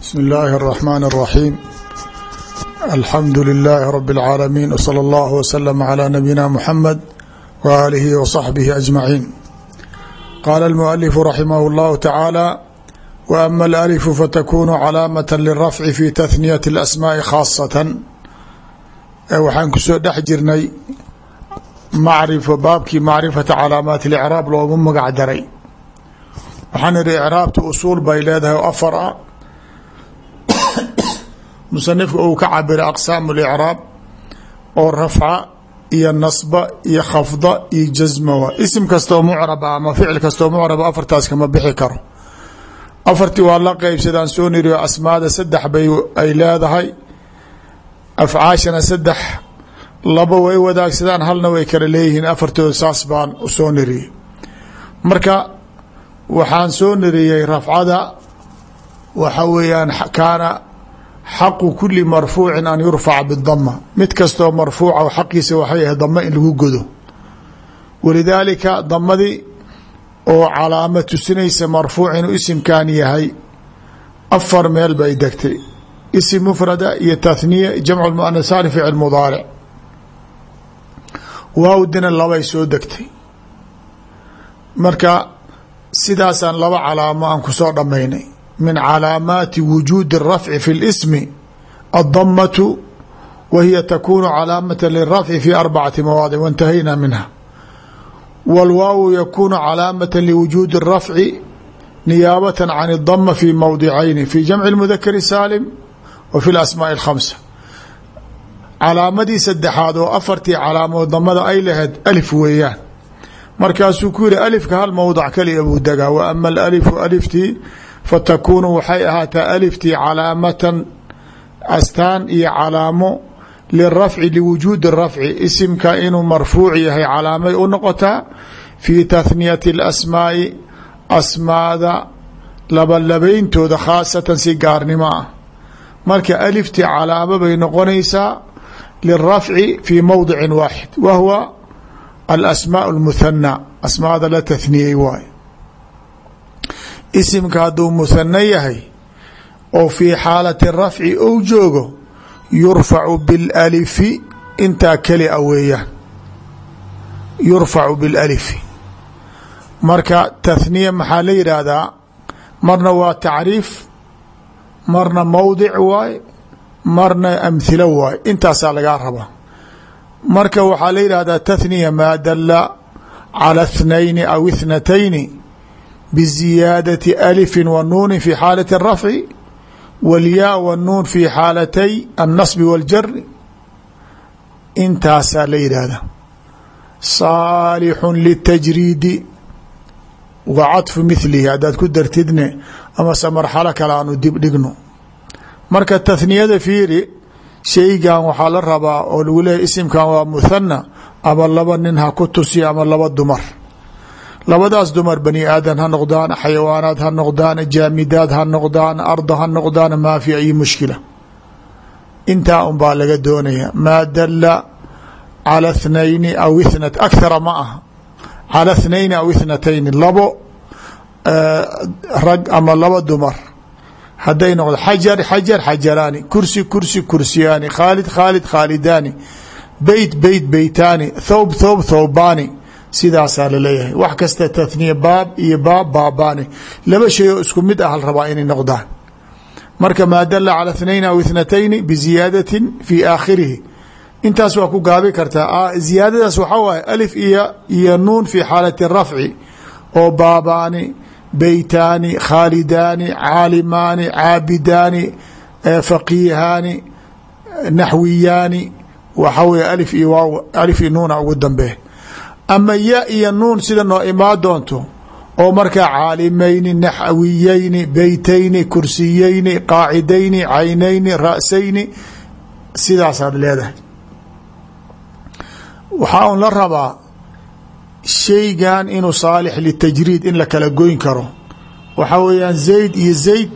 bsm اllaahi الرaxmaan الraxiim alxamdu lilaahi rabi اlcaalamiin wslى اllah wslm عlى nabiyina muxamed w aalihi w صaxbihi ajmaciin qaala اlmualifu raximah اllahu tacaala w ama alalifu fatakunu calaamata lirafci fi tahniyati اlasmaaءi khaasatan waxaan kusoo dhex jirnay macrifo baabkii macrifata calaamaati اlicraab loogu magac daray waxaan ihi icraabta usuul bay leedahay oo afar ah musanifka uu ka cabiray aqsaam اlicraab oo rafca iyo nasba iyo khafda iyo jasma waa. Isim kastoo mucraba ama ficil kastoo mucraba afartaas kama bixi karo. Afartii waa la qeybsadaan soo niriyo asmaada saddex bay ay leedahay. Afcaashana saddex laba way wadaagsadaan halna way kala leeyihiin. Afartooda saas baan u soo niriyey marka waxaan soo niriyey rafcada waxa weeyaan kaana xaqu kuli marfuucin an yurfaca bidama mid kastoo marfuuca xaqiisa waxay ahay dama in lagu godo. Walidaalika damadii oo calaamo tusinaysa marfuuc inuu isimkan yahay afar meel bay degtay. Isim mufrada iyo tahniya jamcu muanasaani ficil mudaaric. Waawdina labay soo degtay. Marka sidaasaan laba calaamo aan ku soo dhammaynay min calaamaati wujuudi الrafci fi اlsmi aلdamatu wa hiya takunu calaamata lirafci fi arbacati mawaadic waاntahayna minha wاlwaawu yakunu calaamata liwujuudi الrafci niyaabata can الdama fi mowdicayni fi jamci اmudakari saalim wa fi اlasmaaءi اkhamsa calaamadii saddexaad oo afartii calaamood damada ay lahayd alif weeyaan markaasuu ku yihi alifka hal mowdac kaliya buu degaa wa ama alalifu aliftii fatakuunu waxay ahaataa aliftii calaamatan astaan iyo calaamo lirafci liwujuudi rafci isimka inuu marfuuc yahay calaamay u noqotaa fii tahniyati اlasmaa'i asmaada labalabeyntooda khaasatan si gaarnimo ah marka aliftii calaamo bay noqonaysaa lirafci fii mowdicin waaxid wa huwa alasmaaء اlmuhanى asmaada la tahniyey waay isimka hadduu muhano yahay oo fii xaalati rafci ou joogo yurfacu bilalifi intaa keli a weeyaan. Yurfacu bilalifi. Marka tahniya maxaa la yidhaahdaa? Marna waa tacriif marna mowdic waay marna amhilo waay. Intaasaa lagaa rabaa. Marka waxaa la yidhahdaa tahniya maa dala cala اthnayni aw ithnatayni bziyaadati alifi wa nuuni fi xaalati الrafci wاlyaa wاnuun fi xaalatay الnasbi wاljari intaasaa la yidhaahda saalixu litajriidi wa caطfu milihi haddaad ku dartidne amase marxalo kale aanu dib dhigno marka tahniyada fiiri shaygan waxaa la rabaa oo lagu leeyahy isimkan waa muhana ama laba nin ha ku tusiya ama laba dumar labadaas dumar bani aadan ha noqdaan xayawaanaad ha noqdaan jaamidaad ha noqdaan ardo ha noqdaan maa fi ay mushkila. Intaa un baa laga doonaya maa dala cala اthnayni aw itna akhara ma aha. Cala اthnayni aw ithnatayni labo rag ama laba dumar. Hadday noqdo xajar xajar xajaraani kursi kursi kursiyaani khaalid khaalid khaalidaani beyt beyt beytaani thawb thawb thawbaani sidaasaa laleeyahay wax kasta tahniya baab iyo baab baabaani laba shay oo isku mid ah hal rabaa inay noqdaan marka maa dala cala اثnayn aw اthnatayni biziyaadatin fi aakhirihi intaas waa ku gaabi kartaa ziyaadadaas waxaa waaye alif iyo iyo nuun fi xaalati rafci oo baabaani beytaani khaalidaani caalimaani caabidaani faqiihaani naxwiyaani waxaa weye alif iyo waaw alif iyo nuuna ugu dambeen ama ya iyo nuun sida noo imaa oo markaa caalimayni naxwiyeyni beytayni kursiyeyni qaacidayni caynayni ra'sayni sidaasaad leedahay. Waxaa un la rabaa shaygan inuu saalix litajriid in la kala goyn karo. Waxaa weeyaan zayd iyo zayd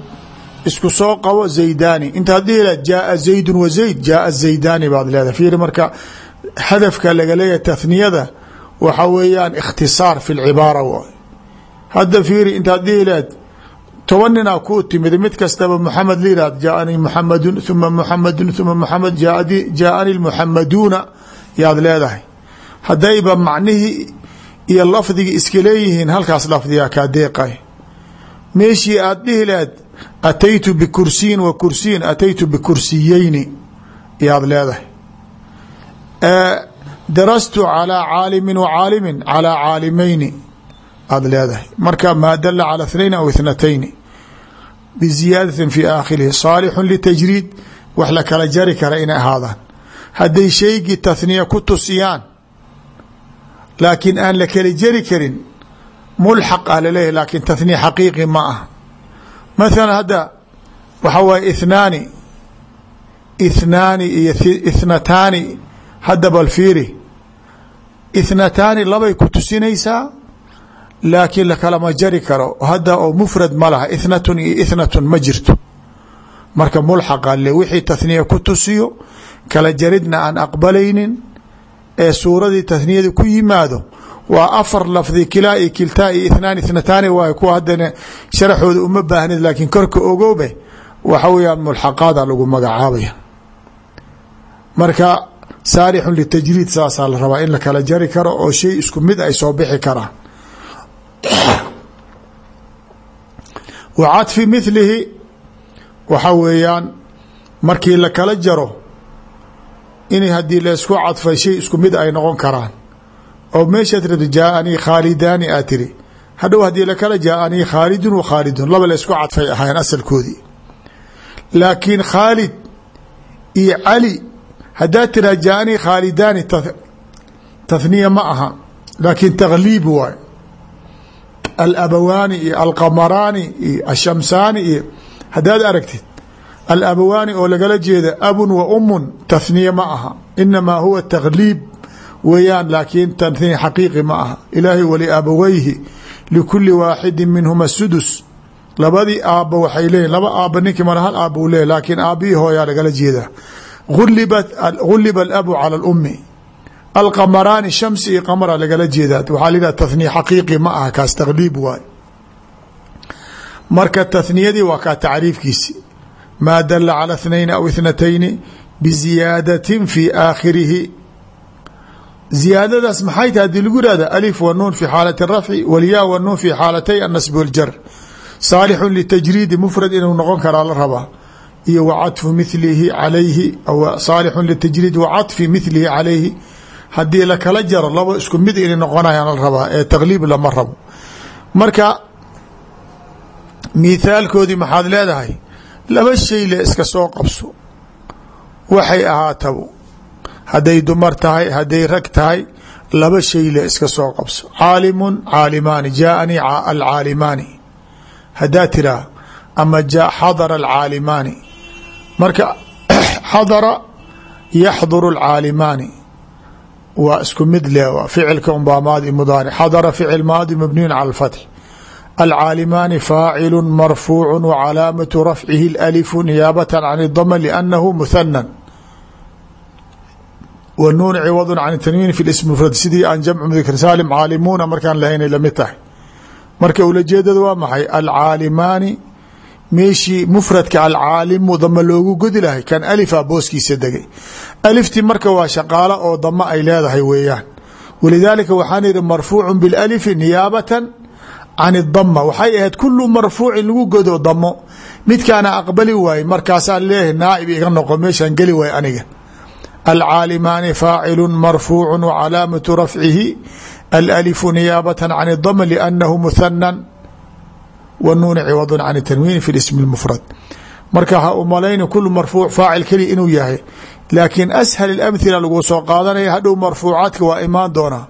isku soo qabo zaydaani. Intaad dhihi lahed jaaa zaydun wa zayd jaaa zaydaani baad leedahay. Fiiri marka hadafka laga leeyahay tahniyada waxa weeyaan ikhtisaar fi lcibaara waay hadda fiiri intaad dhihi lahed toban ninaa kuu timid mid kastaba muxamed la yihahd jaaanii muxamedun uma muxamedun uma muxamed jaaani lmuxamaduuna yaad leedahay. Haddayba macnihii iyo lafdigii iska leeyihiin halkaas lafdigaa kaa deeqay. Meeshii aad dhihi lahed ataytu bikursiyin wa kursiyin ataytu bikursiyeyni yaad leedahay darastu calىa caalimin wa caalimin calىa caalimayni aada leedahay marka maa dala calى اثnayn aw اthnatayni biziyaadatin fi aakhirihi saalixu litajriid wax la kala jari kara inay ahaadaan hadday shaygii tahniya ku tusiyaan laakiin aan la kala jari karin mulxaq ah laleeyahy laakiin tahniya xaqiiqi ma ah mathala hadda waxa waaye ithnaani ithnaani iyo ithnataani hadda bal fiiri ithnataani labay ku tusinaysaa laakiin lakalama jari karo. Hadda oo mufrad ma laha ithnatun iyo ithnatun ma jirto. Marka mulxaqa le wixii tahniya ku tusiyo kala jaridna aan aqbalaynin ee suuradii tahniyada ku yimaado waa afar lafdi kilaa iyo kiltaa iyo ithnaan ithnataani waay kuwa haddana sharaxooda uma baahnid laakiin korka ogoobe waxa weyaan mulxaqaada lagu magacaabaya. Marka saalixun litajriid saasaa la rabaa in la kala jari karo oo shay isku mid ay soo bixi karaan. Wa cadfi milihi waxa weeyaan markii la kala jaro in haddii laysku cadfay shay isku mid ay noqon karaan. Oo meeshaad rabti jaaanii khaalidaani aa tiri hadhow haddii lakala jaaanii khaalidun wa khaalidun laba laysku cadfay ahaayeen asalkoodii. Laakiin khaalid iyo cali haddaad tiraa jaaanii khaalidaani tahniya ma aha laakiin takhliib waay. Alabawaani iyo alqamaraani iyo ashamsaani iyo haddaad aragtid alabawaani oo lagala jeeda abun wa umun tahniya ma aha. Inamaa huwa takhliib weeyaan laakiin tahniya xaqiiqi ma aha. Ilaahay waliabawayhi likuli waaxidi minhuma sudus labadii aabba waxay leeyihiin laba aabba ninkii mara hal aabba u laakiin aabbihii hooyaa lagala jeedaa ulibat guliba alabu cala alummi alqamaraani shamsi iyo qamara lagala jeedaa waxaa la yidhaha tahniya xaqiiqi ma aha kaas takhliib waay marka tahniyadii waa kaa tacriifkiisi maa dala cala اثnayn aw اthnatayni biziyaadatin fi aakhirihi ziyaadadaas maxay tahay hadii lagu ihahda alif wa nuun fi xaalati الrafci walyaa wa nuun fi xaalatay annasb wاljar saalixu litajriidi mufrad inuu noqon karaa la rabaa iyo wa caطfu milihi calayhi saalixu litajriid wa caطfi milihi calayhi. Haddii lakala jaro laba isku mid inay noqonayaan la ee takhliib lama rabo. Marka mithaalkoodii maxaad leedahay laba shay le iska soo qabso. Waxay ahaatabo. Hadday dumar tahay hadday rag tahay laba shay le iska soo qabso. Caalimun caalimaani jaaanii alcaalimaani haddaa tiraa ama xadara alcaalimaani marka xadara yaxduru alcaalimaani waa isku mid le ficilka unbaa maadi mudaaric xadara ficil maadi mabniyun cala alfatx. Alcaalimaani faacilu marfuucu wa calaamatu rafcihi اlalifu niyaabata can اdama liannahu muhanan wa nuun ciwadu can tanwiin fi ism mufrad. Sidii aan jamcu mudakr saalim caalimuuna markaan lahaynay la mid tahay. Marka ulajeedada waa maxay? Alcaalimaani meeshii mufradka alcaalimu dama loogu godi lahay. Kan alifa booskiisa degay. Alifti marka waa shaqaalo oo damo ay leedahay weeyaan. Walidaalika waxaan ihi marfuucu bilalifi niyaabatan can idama waxay ahayd kulu marfuucin lagu godo damo midkaana aqbali waaye markaasaan leeyahay naaib iga noqo meeshaan geli waay aniga. Alcaalimaani faacilu marfuucu wcalaamatu rafcihi. Alalifu niyaabata can idama liannahu muhanan wa nuuni ciwadu can tanwiini fi ismi اlmufrad marka ha u malayni kulu marfuuc faacil keliya yahay laakiin ashal اamhila lagu soo qaadanaya hadhow marfuucaadka waa imaan doonaa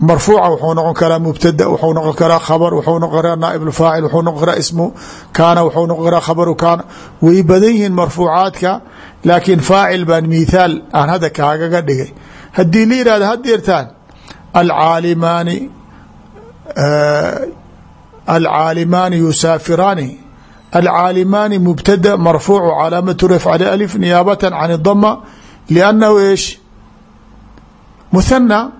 marfuuca wuxuu noqon karaa mubtada wuxuu noqon karaa khabar wuxuu noqon karaa naaib faacil wuxuu noqon karaa ismu kaana wuxuu noqon karaa khabaru kaana. Way badan yihiin marfuucaadka laakiin faacil baan mithaal aan hadda kaagaga dhigay. Haddii la yihahda had yeertaan alcaalimaani yusaafiraani alcaalimaani mubtada marfuucu calaamatu rafcali alif niyaabata can idama liannahu eesh muhana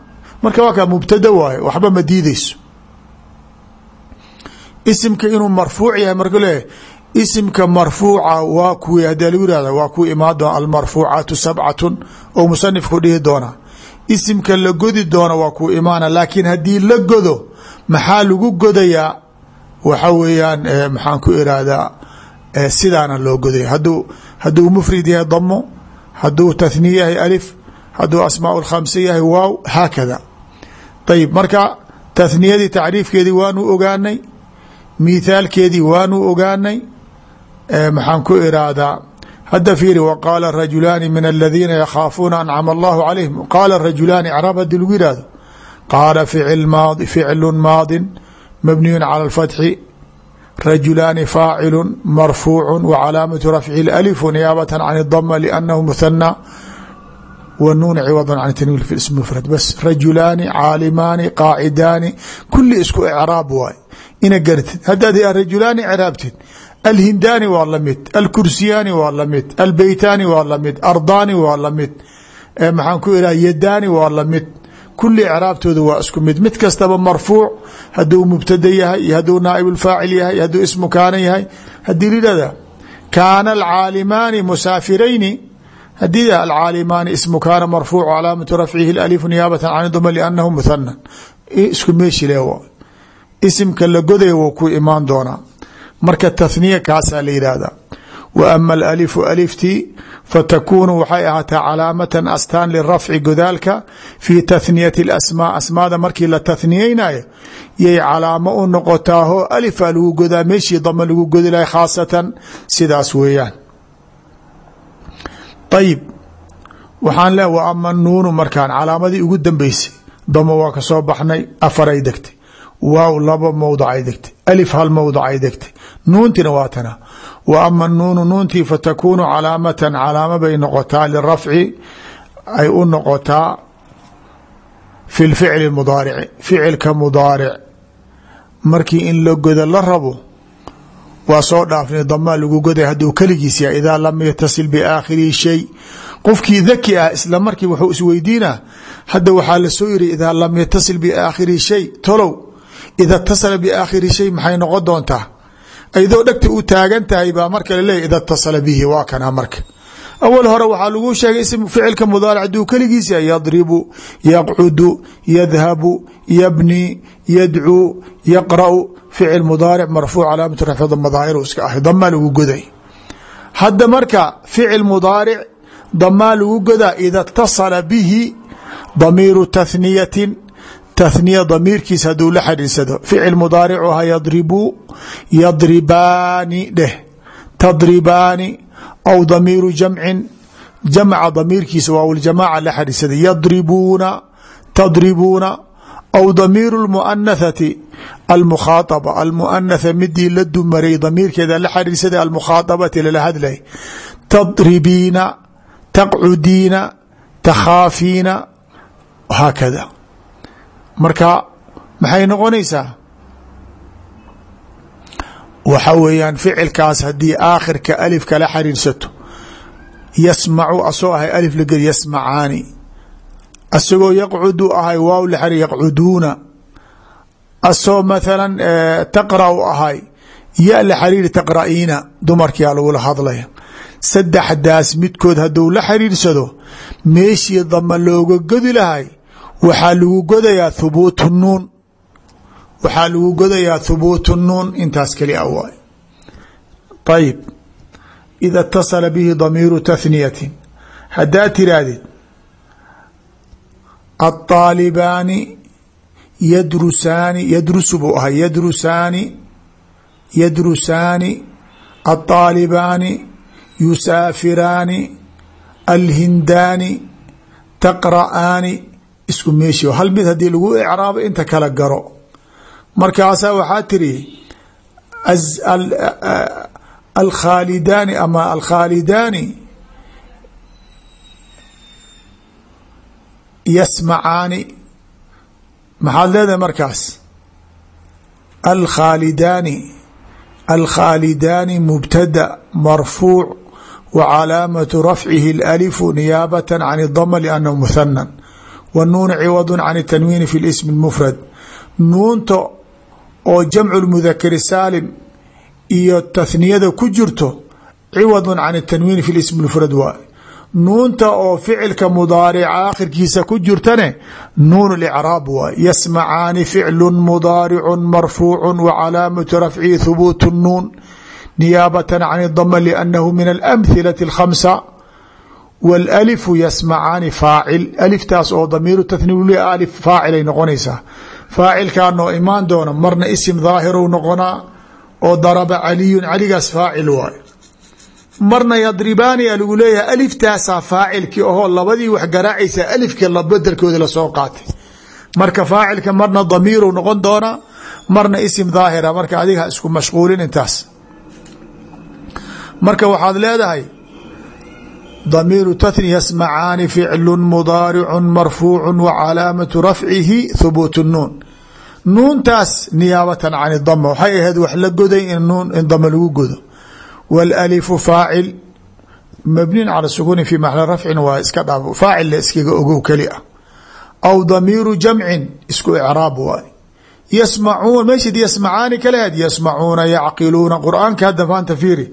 marka waa kaa mubtada waayo waxba ma diideyso isimka inuu marfuuc yahay marka leeyahy isimka marfuuca waa kuwi haddii lagu waa ku imaan doona almarfuucaatu sabcatun oo musanifku dhihi doona isimka la godi doona waa ku imaana laakiin haddii la godo maxaa lagu godayaa waxa weeyaan maxaan ku irahdaa sidaana loo godaya hadu hadduu mufrid yahay damo hadduu tahniye yahay alif hadduu asmaa lkhamse yahay waaw haakada. Ayib marka tahniyadii tacriifkeedii waanu ogaanay mithaalkeedii waanu ogaanay maxaan ku iraahdaa hadda fiiri waqaala rajulaani min aladiina yakhaafuuna ancama allahu calayhim. Qaala rajulaani icraab haddii lagu yihahdo qaala ficlu maadin mabniyun cala alfatxi rajulaani faacilu marfuucu wa calaamatu rafcihi alifu niyaabata can اdama liannahu muhana wnuun ciwada can tanwiin fi ism mufrad bas rajulaani caalimaani qaacidaani kuli isku icraab waay ina gartid haddaad rajulaani icraabtid alhindaani waa la mid alkursiyaani waa la mid albeytaani waa la mid ardaani waa la mid maxaan ku iraha yadaani waa la mid kuli icraabtooda waa isku mid. Mid kastaba marfuuc haduu mubtada yahay iyo haduu naaib faacil yahay haduu ismu kaana yahay. Hadii layihahda kaana alcaalimaani musaafirayni. Hadii alcaalimaani ismu kaana marfuuc calaamatu rafcihi alifu niyaabata can duma liannahu muhana isku meeshi le isimka la godaya wou ku imaan doonaa. Marka tahniya kaasaa la yihahda wa ama alalifu aliftii fatakunu waxay ahaataa calaamatan astaan lirafci godaalka fii tahniyati اlasmaa asmaada markii la tahniyeynayo yay calaamo u noqotaaho alifa lagu godaa meeshii dama lagu godi lahay khaasatan sidaas weeyaan ayib waxaan le wa ama nuunu markaan calaamadii ugu dambeysay damo waa ka soo baxnay afaray degtay waaw laba mowdacay degtay alif hal mowdacay degtay nuuntina waa tana wa ama nuunu nuuntii fatakunu calaamatan calaamo bay noqotaa lirafci ay u noqotaa fi lficli mudaarici ficilka mudaaric markii in la goda la rabo waa soo dhaafnay damaa lagu goday hadduu keligiis yahay idaa lam yatasil biaakhirihi shay qofkii daki ah isla markii wuxuu isweydiinaa hadda waxaa ida tasala biaakhiri shay maxay noqon doontaa? Aydoo dhegta u taagan tahay baa marka laleeya ida tasala bihi waa kana marka awal hore waxaa lagu sheegay ficilka mudaaric haduu keligiis yahay yadribu yaqcudu yadhabu yabni yadcuu yaqra'u. Ficil mudaaric marfuuc calaamatu rafci madaahiru iska ahay damaa lagu goday. Hadda marka ficil mudaaric damaa lagu godaa ida اtasala bihi damiiru tahniyatin tahniya damiirkiis haduu la xadhiirsado ficil mudaaricu aha yadribu yadribaani dheh. Tadribaani aw damiiru jamcin. Jamca damiirkiisa waawljamaaca la xadhiirsada yadribuuna tadribuuna aw damiiru lmuanathati almukhaaaba almuanatha midii la dumaray damiirkeeda la xadhiirsada almukhaaabati lala hadlay. Tadribiina taqcudiina takhaafiina haakada marka maxay noqonaysaa? Waxa weeyaan ficilkaas haddii aakhirka alif kala xariirsato yasmacu asoo ahay alif lagel yasmacaani. Asagoo yaqcudu ahay waaw la xariir yaqcuduuna. Asoo mathalan taqra'u ahay ya la xariiri taqra'iina dumarkiyaa lagula hadlaya. Saddexdaas midkood hadduu la xiriirsado meeshii dama looga godi lahay waxaa lagu godayaa thubuut nuun waxaa lagu godayaa thubuut nuun intaas keli a waay ayib ida اtasala bihi damiiru tahniyatin haddaad tiraahdid aلطaalibaani yadrusaani yadrusu buu ahay yadrusaani yadrusaani aلطaalibaani yusaafiraani alhindaani taqra'aani isku meeshi hal mid haddii lagu icraabo inta kala garo. Markaasaa waxaa tiri alkhaalidaani ama alkhaalidaani yasmacaani. Maxaad leedahay markaas? Alkhaalidaani alkhaalidaani mubtada marfuuc wa calaamatu rafcihi اlalifu niyaabata can اdama liannahu wnuun ciwad can tanwiini fi ismi mufrad nuunta oo jamcu lmudakari saalim iyo tathniyada ku jirto ciwadun can tanwiini fi ism mufrad waay nuunta oo ficilka mudaarica aakhirkiisa ku jirtane nuun icraab waay yasmacaani ficlu mudaaricu marfuucu wa calaamatu rafcihi hubuut nuun niyaabatan can dama liannahu min alamhilati alkhamsa wاlalifu yasmacaani faacil aliftaas oo damiiru tathniil alif faacilay noqonaysaa faacilkaanoo imaan doona marna isim daahiru noqonaa oo daraba caliyun caligaas faacil waay marna yadribaani a lagu leeyahay aliftaasaa faacilkii ahoo labadii wax garaacaysa alifka badelkooda la soo qaatay marka faacilka marna damiiru noqon doonaa marna isim daahira marka adiga ha isku mashquulin intaas marka waxaad leedahay damiiru tathni yasmacaani ficlu mudaaricu marfuucu wa calaamatu rafcihi thubuut nuun. Nuuntaas niyaabatan can dama waxay ahayd wax la goday in dama lagu godo. Wاlalifu faacil mabniin cala sukuuni fi maxli rafcin waa iska dhaaf faacil la iskaga ogow keli ah aw damiiru jamcin isku icraab waay yasmacuun meeshid yasmacaani kalehed yasmacuuna yacqiluuna qur'aanka hadda maanta fiiri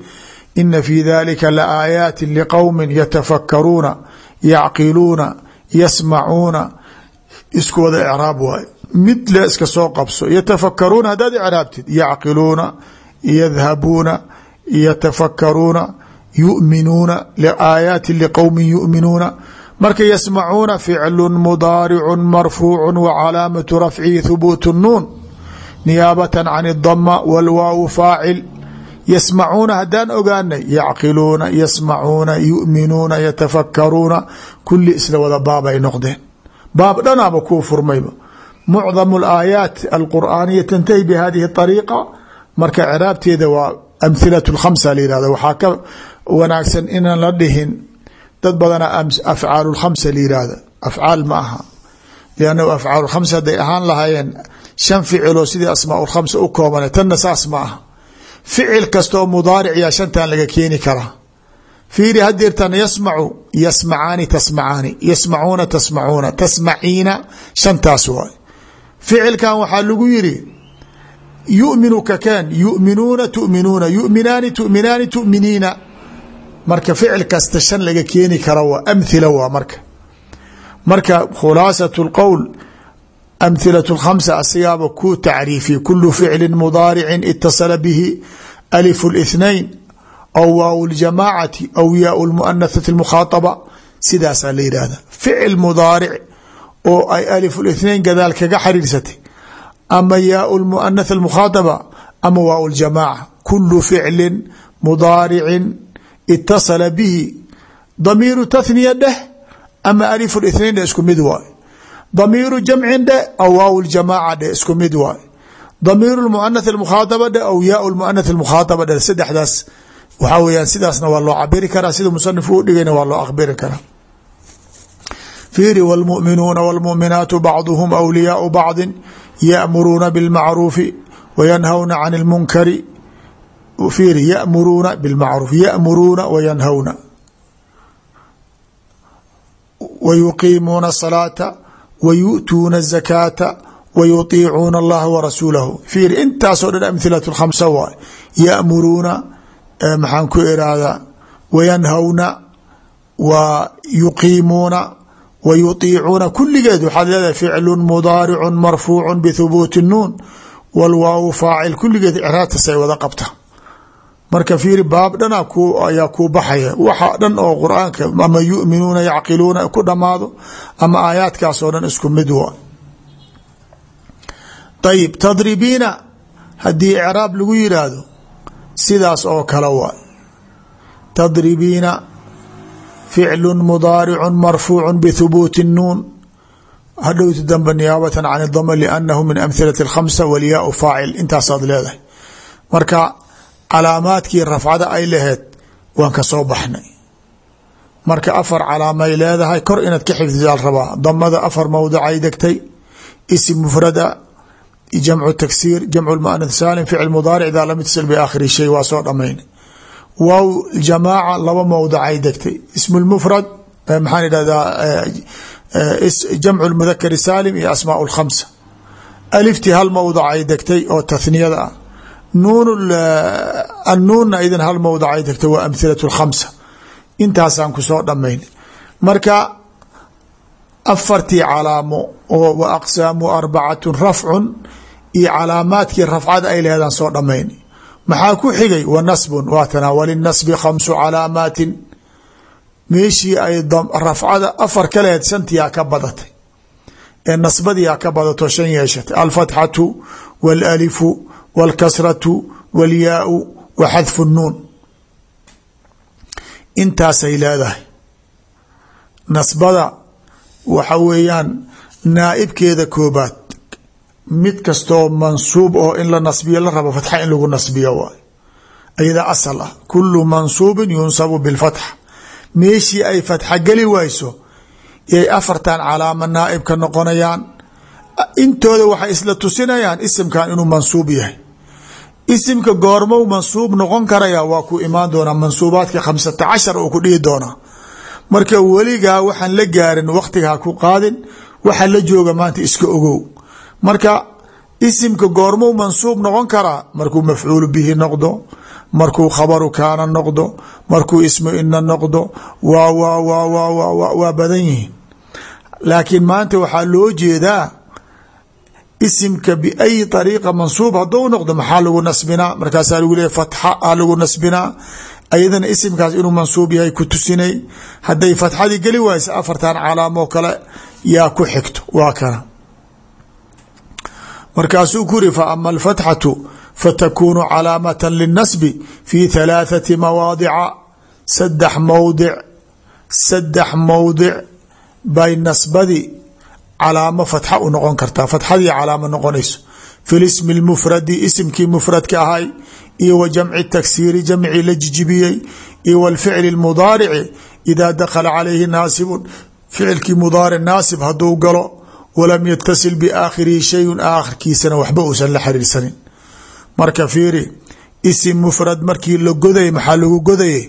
ina fi dalika laaayaati liqowmi yatafakaruuna yacqiluuna yasmacuuna isku wada icraab waay mid le iska soo qabso yatafakaruuna haddaad icraabtid yacqiluuna yadhabuuna yatafakaruuna yuminuuna aayaati liqowmi yuminuuna marka yasmacuuna ficlu mudaaricu marfuucu wa calaamatu rafcihi hubuut nuun niyaabatan can dama wlwaawu faacil yasmacuuna haddaan ogaanay yacqiluuna yasmacuuna yuminuuna yatafakaruuna kuli isla wada baab ay noqdeen. Baab dhanaaba kuu furmayba. Mucdamu alaayaat alqur'aaniya tantahi bihadihi ariiqa marka ciraabteeda waa amhilat lkhamsa la yihahda waxaa ka wanaagsan inaan la dhihin dad badana afcaal lkhamsa la yihahda afcaal ma aha. Liannahu afcaal lkhamsa hadday ahaan lahaayeen shan ficiloo sidii asmaa lkhamsa u koobana tanna saas ma aha ficil kastaoo mudaaric yaa shantan laga keeni karaa fiiri hadeertan yasmacu yasmacaani tasmacaani yasmacuuna tasmacuuna tasmaciina shantaas waay ficilkan waxaa lagu yiri yuminu kakeen yuminuuna tuminuuna yuminaani tuminaani tuminiina. Marka ficil kasta shan laga keeni kara waa amhila waa marka. Marka khulaasat اlqowl amhilaة اkhamsa asigaaba ku tacriifiye kulu ficli mudaaricin itasala bihi alif اlاثnain aw waaw اljamaacati aw yaa اlmuanathati اlmukhaaطaba sidaasaa la yihahda ficil mudaaric oo ay alif اlاثnain gadaal kaga xariirsatay ama yaa lmuanath almukhaadaba ama waa ljamaaca kulu ficlin mudaaricin itasala bihi damiiru tathniya dheh ama alif اثnain dheh isku mid waay damiiru jamcin dheh aw waaw ljamaaca dheh isku mid waay damiiru lmuanath almukhaadaba dheh aw yaa lmuanath almukhaadaba dheh saddexdaas waxaa weyaan sidaasna waa loo cabiri karaa sida musanifku u dhigayna waa loo akbiri karaa fiiri wاlmuminuuna wاlmuminaatu bacduhum awliyaau bacdi yamuruuna bاlmacruufi wayanhawna can اlmunkari fiiri yamuruuna bاlmacruuf yamuruuna wayanhawna wayuqiimuuna الصalaata wayu'tuuna الzakaata wayuطiicuuna اllaha warasuulahu fiiri intaasoo dhan amhilaة khamsa waay yamuruuna maxaan ku irahdaa wayanhawna wa yuqiimuuna wyuiicuuna kuligeed waxaad leedahay ficlu mudaaricu marfuucu bthubuuti nuun wlwaawu faacil kuligeed icraabtasay wada qabta marka fiiri baab dhana ayaa kuu baxaya. Waxa dhan oo quraanka ama yuminuuna yacqiluuna ku dhamaado ama aayaadkaasoo dhan isku mid wa ayib tadribiina haddii icraab lagu yiraahdo sidaas oo kale waa. Tadribiina ficlu mudaaricu marfuucu bthubuuti nuun. Hadhowti dambe niyaabata can dama lanahu min amhilati اkhamsa walyaau faacil intaasaad leedahay. Marka calaamaadkii rafcada ay laheed waan ka soo baxnay. Marka afar calaamay leedahay kor inaad ka xifdidaal rabaa. Damada afar mawdacay degtay isim mufrada jamcu taksiir jamcu muanath saalim ficil mudaaric daa lam ytasil biaakhiri shay waa soo dhamayn waaw jamaaca laba mawdacay degtay. Ismu lmufrad maxaan idhahdaa jamcu lmudakari saalim iyo asmaa lkhamsa aliftii hal mowdac ay degtay oo tathniyada ah nuun annuunna idan hal mowdac ay degtay waa amhilatu lkhamsa intaasaan ku soo dhammayn. Marka afartii calaamo oo wa aqsaamu arbacatun rafcun iyo calaamaadkii rafcada ay lehdaan soo dhammayn. Maxaa ku xigay? Wa nasbun waatana walinasbi khamsu calaamaatin. Meeshii ay rafcada afar ka lehed shantiyaa ka badatay. Ee nasbadiyaa ka badato wاlkasratu wاlyaau wa xadfu nuun. Intaasay leedahay. Nasbada waxa weeyaan naaibkeeda koobaad mid kastoo mansuub oo in la nasbiyo la rabo fatxa in lagu nasbiyo waay ayada asal ah kulu mansuubin yunsabu bilfatxa meeshii ay fatxa geli wayso yay afartan calaamo naaib ka noqonayaan intooda waxay isla tusinayaan isimkan inuu mansuub yahay isimka goormou mansuub noqon karaya waa ku imaan doonaa mansuubaadka khamsata cashar oo ku dhihi doonaa marka weligaa waxaan la gaarin waktigaa ku qaadin waxa la jooga maanta iska ogow. Marka isimka goormou mansuub noqon karaa markuu mafcuul bihi noqdo markuu khabaru kaana noqdo markuu ismu ina noqdo waa waa waa waa waa badan yihiin. Laakiin maanta waxaa loo jeedaa isimka biayi ariiqa mansuub. Hadduu noqdo maxaa lagu nasbinaa? Markaasaa lagu leeya fatxa a lagu nasbinaa. Ayadana isimkaas inuu mansuub yahay ku tusinay. Hadday fatxadii geli waysa afartan calaamoo kale yaa ku xigto. Waa kana. Markaasuu ku yiri fa ama alfatxatu fatakunu calaamata linasbi fi halaathati mawaadica saddex mowdic saddex mowdic bay nasbadii calaamo fatxa u noqon kartaa. Fatxadii calaamo noqonayso. Fi lismi lmufradi isimkii mufradka ahay iyo wa jamci taksiiri jamcii la jijibiyey iyo wlficli mudaarici idaa dakhala calayhi naasibun. Ficilkii mudaaric naasib hadduu galo walam yatasil biaakhirihi shayun aakhirkiisana waxba uusan la xiriirsanin. Marka fiiri isim mufrad markii la goday maxaa lagu godaye?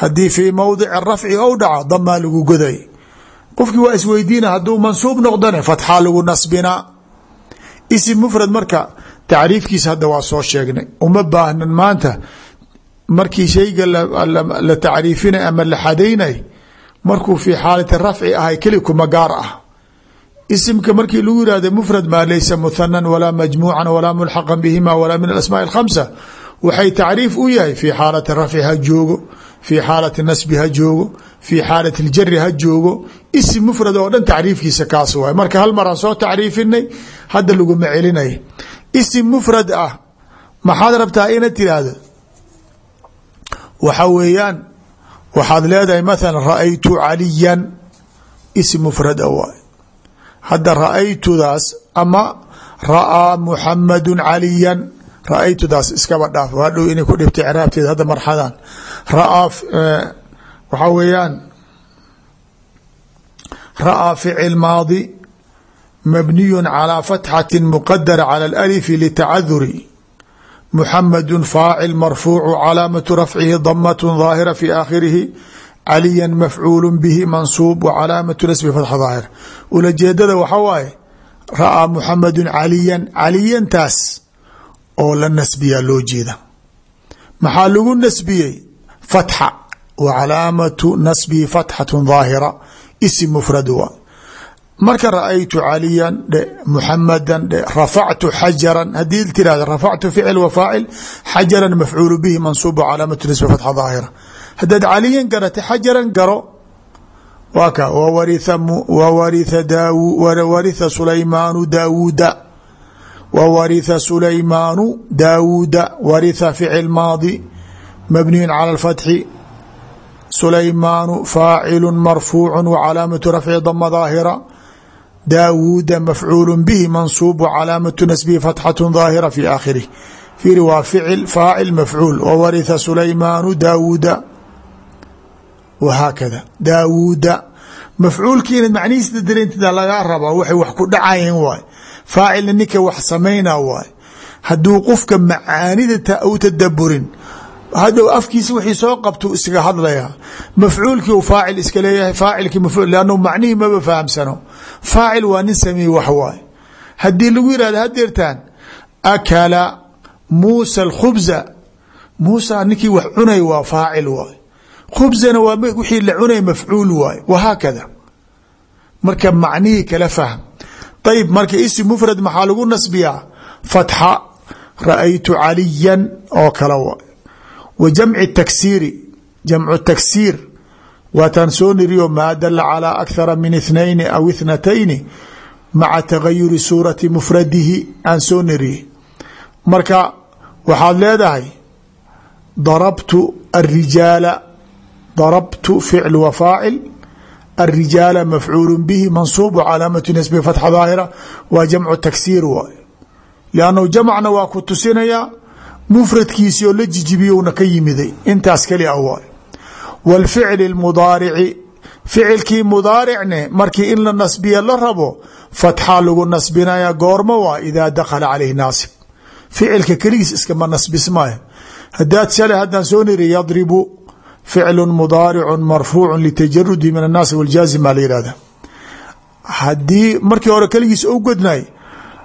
Haddii fii mowdici rafci ou dhaco damaa lagu goday qofkii waa isweydiina hadduu mansuub noqdane fatxaa lagu nasbinaa isim mufrad marka tacriifkiisa hadda waa soo sheegnay. Uma baahnan maanta markii shayga la tacriifinay ama la xadaynay markuu fii xaalati rafci ahay keli kuma gaar ah. Isimka markii lagu yihahdo mufrad maa laysa muhanan walaa majmuucan walaa mulxaqan bihima walaa min alasmaai alkhamsa waxay tacriif u yahay fii xaalati rafci joogo fii xaalati nasbi ha joogo fii xaalati ljari ha joogo. Isim mufrad oo dhan tacriifkiisa kaas waay marka hal maraan soo tacriifinay hadda laguma celinay. Isim mufrad ah maxaad rabtaa inaad tiraahdo waxa weeyaan waxaad leedahay mathala ra'aytu caliyan. Isim mufrad a waay hadda ra'aytudaas ama ra'aa muxamadu caliyan. Ra'aytudaas iskaba dhaaf hadhow inay ku dhibtay raaa waxaa weeyaan ra'aa ficil maadi mabniyu calى fatxati muqadara calى اlأlif litacaduri muxamadu faacil marfuucu calaamatu rafcihi damat ظaahira fi aakhirihi caliya mafcuul bihi mansuub wa calaamatu nasbi fatxa daahir ulajeedada waxa waaye ra'aa muxamadu caliyan caliyantaas oo la nasbiyaa loo jeeda maxaa lagu nasbiyey Fatxa wa calaamatu nasbihi fatxatu daahira isim mufrad waa marka ra'aytu caliyan dhe muxamadan dhe rafactu xajaran haddii tirahda rafactu ficil wa faacil xajaran mafcuulu bihi mansuub calaamatu nasbi fatxa daahira haddaad caliyan garata xajaran garo waa ka wawaritha sulaymaanu daawuuda wwaritha sulaymaanu daawuuda waritha ficil maadi mabniyu calى اlfatxi sulaymaanu faacilu marfuucu wcalaamatu rafci dama daahira daawuuda mafcuulu bihi mansuub wcalaamatu nasbihi fatxatu daahira fi aakhirih fiiri waa ficil faacil mafcuul wawaritha sulaymaanu daawuuda wahaakada daawuuda mafcuulkiina macnihiisa dareentida lagaa rabaa waxay wax ku dhacayeen waay faacilna ninka wax samayna waay hadduu qofka macaanida u tadaburin hadhow afkiisa wixii soo qabtu iskaga hadlayaa mafcuulkii u faacil iska leeyahay faacilkii mafcuul lannu macnihii maba fahamsano. Faacil waa nin sameeye wax waay lagu yihahdo hadeertaan akala muusa alkhubza. Muusa ninkii wax cunay waa faacil waay khubzana waa wixii la cunay mafcuul waay wahaakada marka macnihii kala fahm ayib marka isi mufrad maxaa lagu nasbiyaa? Fatxa. Ra'aytu caliyan oo kale waay wa jamci taksiiri jamcu taksiir waataan soo niriyo maa dala calى akthara min اثnayn aw اthnatayni maca tagayuri suurati mufradihi aan soo niriyey marka waxaad leedahay darabtu الrijaala darabtu ficl wa faacil الrijaala mafcuul bihi mansuub calaamatu nasbi fatxa daahira waa jamcu taksiir waay lannu jamcna waa ku tusinayaa mfradkiisi oo la jijibiyuna ka yimiday. Intaas kelia w wاlficl mdaarici ficilkii mudaaricne markii in la nasbiya la rabo fatxaa lagu nasbinaya goormo waa idaa dakala caleyh naasib. Ficilka keligiis iskama nasbismayo hadaad shalay haddaan soo niri yadribu ficlu mudaaricu marfuucu litajarudi min annaasi wاljaazim baa la yihahda haddii markii hore keligiis u godnay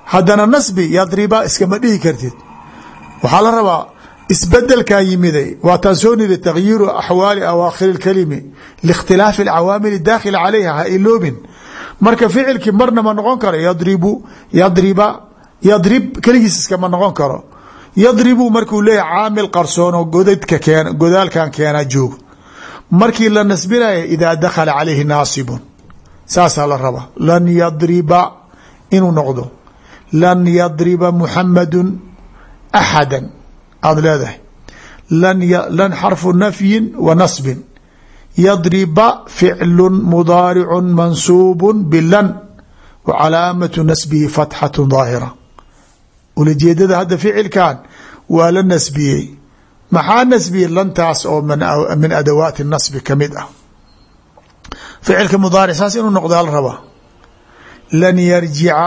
haddana nasbi yadriba iskama dhihi kartid waxaa la rabaa isbedelkaa yimida waataan soo nida takhyiiru axwaali awaakhiri اkalimi liikhtilaafi اlcawaamili daakhila calayha ha iloobin marka ficilkii marna ma noqon karo yadribu yadriba yadrib keligiis iskama noqon karo. Yadribu markuu leeyahy caamil qarsoono godadka keen godaalkan keenaa joogo. Markii la nasbinaya idaa dakhala calayhi naasibun. Saasaa la raba lan yadriba inuu noqdo. Lan yadriba muxamadun axada aada leedahay lan xarfu nafyin wa nasbin yadriba ficlu mudaaricu mansuubu bilan wa calaamatu nasbihi fatxatu daahira ulajeedada hadda ficilkan waa la nasbiyey maxaa nasbiyey lantaas oo min adawaati nasbi ka mid ah ficilka mudaaric saas inuu noqdaa la rabaa lan yarjica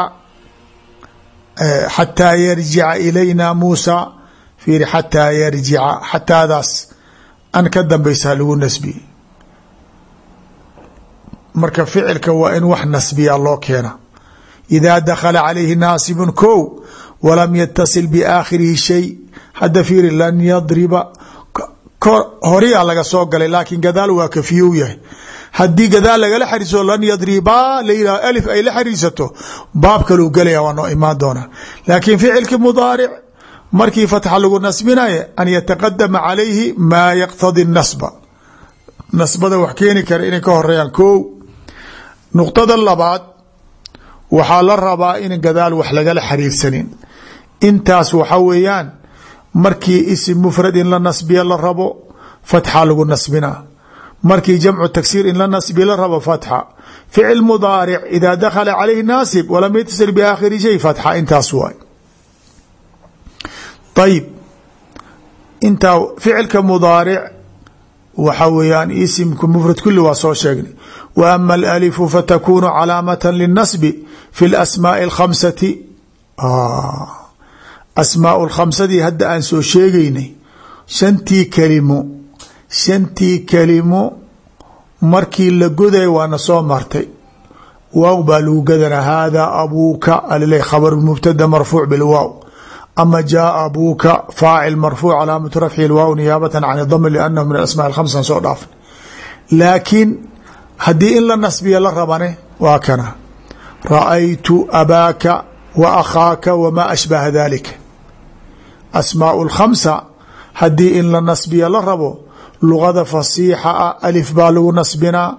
xataa yarjica ilayna muusa fiiri xataa yarjica xataadaas an ka dambaysaa lagu nasbiyey marka ficilka waa in wax nasbiya loo keena idaa dakhala calayhi naasibun ko walam yatasil biaakhirihi shay hadda fiiri lan yadriba horiyaa laga soo galay laakiin gadaal waa kafiyow yahay haddii gadaal lagala xariiso lan yadribaa la yihah alif ay la xariisato baab kaluu gelaya waa noo imaan doonaa. Laakiin ficilki mudaaric markii fatxa lagu nasbinaya an yataqadama calayhi maa yaqtadi nasba. Nasbada wax keeni kara inay ka horeeyaan ko nuqdada labaad waxaa la rabaa in gadaal wax lagala xariirsanin. Intaas waxa weeyaan markii isim mufrad in la nasbiya la rabo fatxa lagu nasbina markii jamcu taksiir in la nasbiya la rabo fatxa. Ficil mudaaric idaa dakhala calayhi naasib walam yatasil biaakhiri shay fatxa intaas waay. Ayib intaa ficilka mudaaric waxa weeyaan isimka mufrad kulli waa soo sheegnay. Wa ama alalifu fatakunu calaamata linasbi fi lasmaai alkhamsati. Asmaau lkhamsadii hadda aan soo sheegaynay shantii kelimo shantii kelimo markii la goday waana soo martay. Waaw baa lagu gadanaa haadaa abuuka alile khabar mubtada marfuuc bilwaaw ama jaaa abuuka faacil marfuuc calaamatu rafci waaw niyaabatan can dam liannahu min aasmaa khamsan soo dhaafn laakiin haddii in la nasbiya la rabane waa kana. Ra'aytu abaaka wa akhaaka wamaa ashbaha dalika asmaau lkhamsa haddii in la nasbiya la rabo luqada fasiixa ah alif baa lagu nasbinaa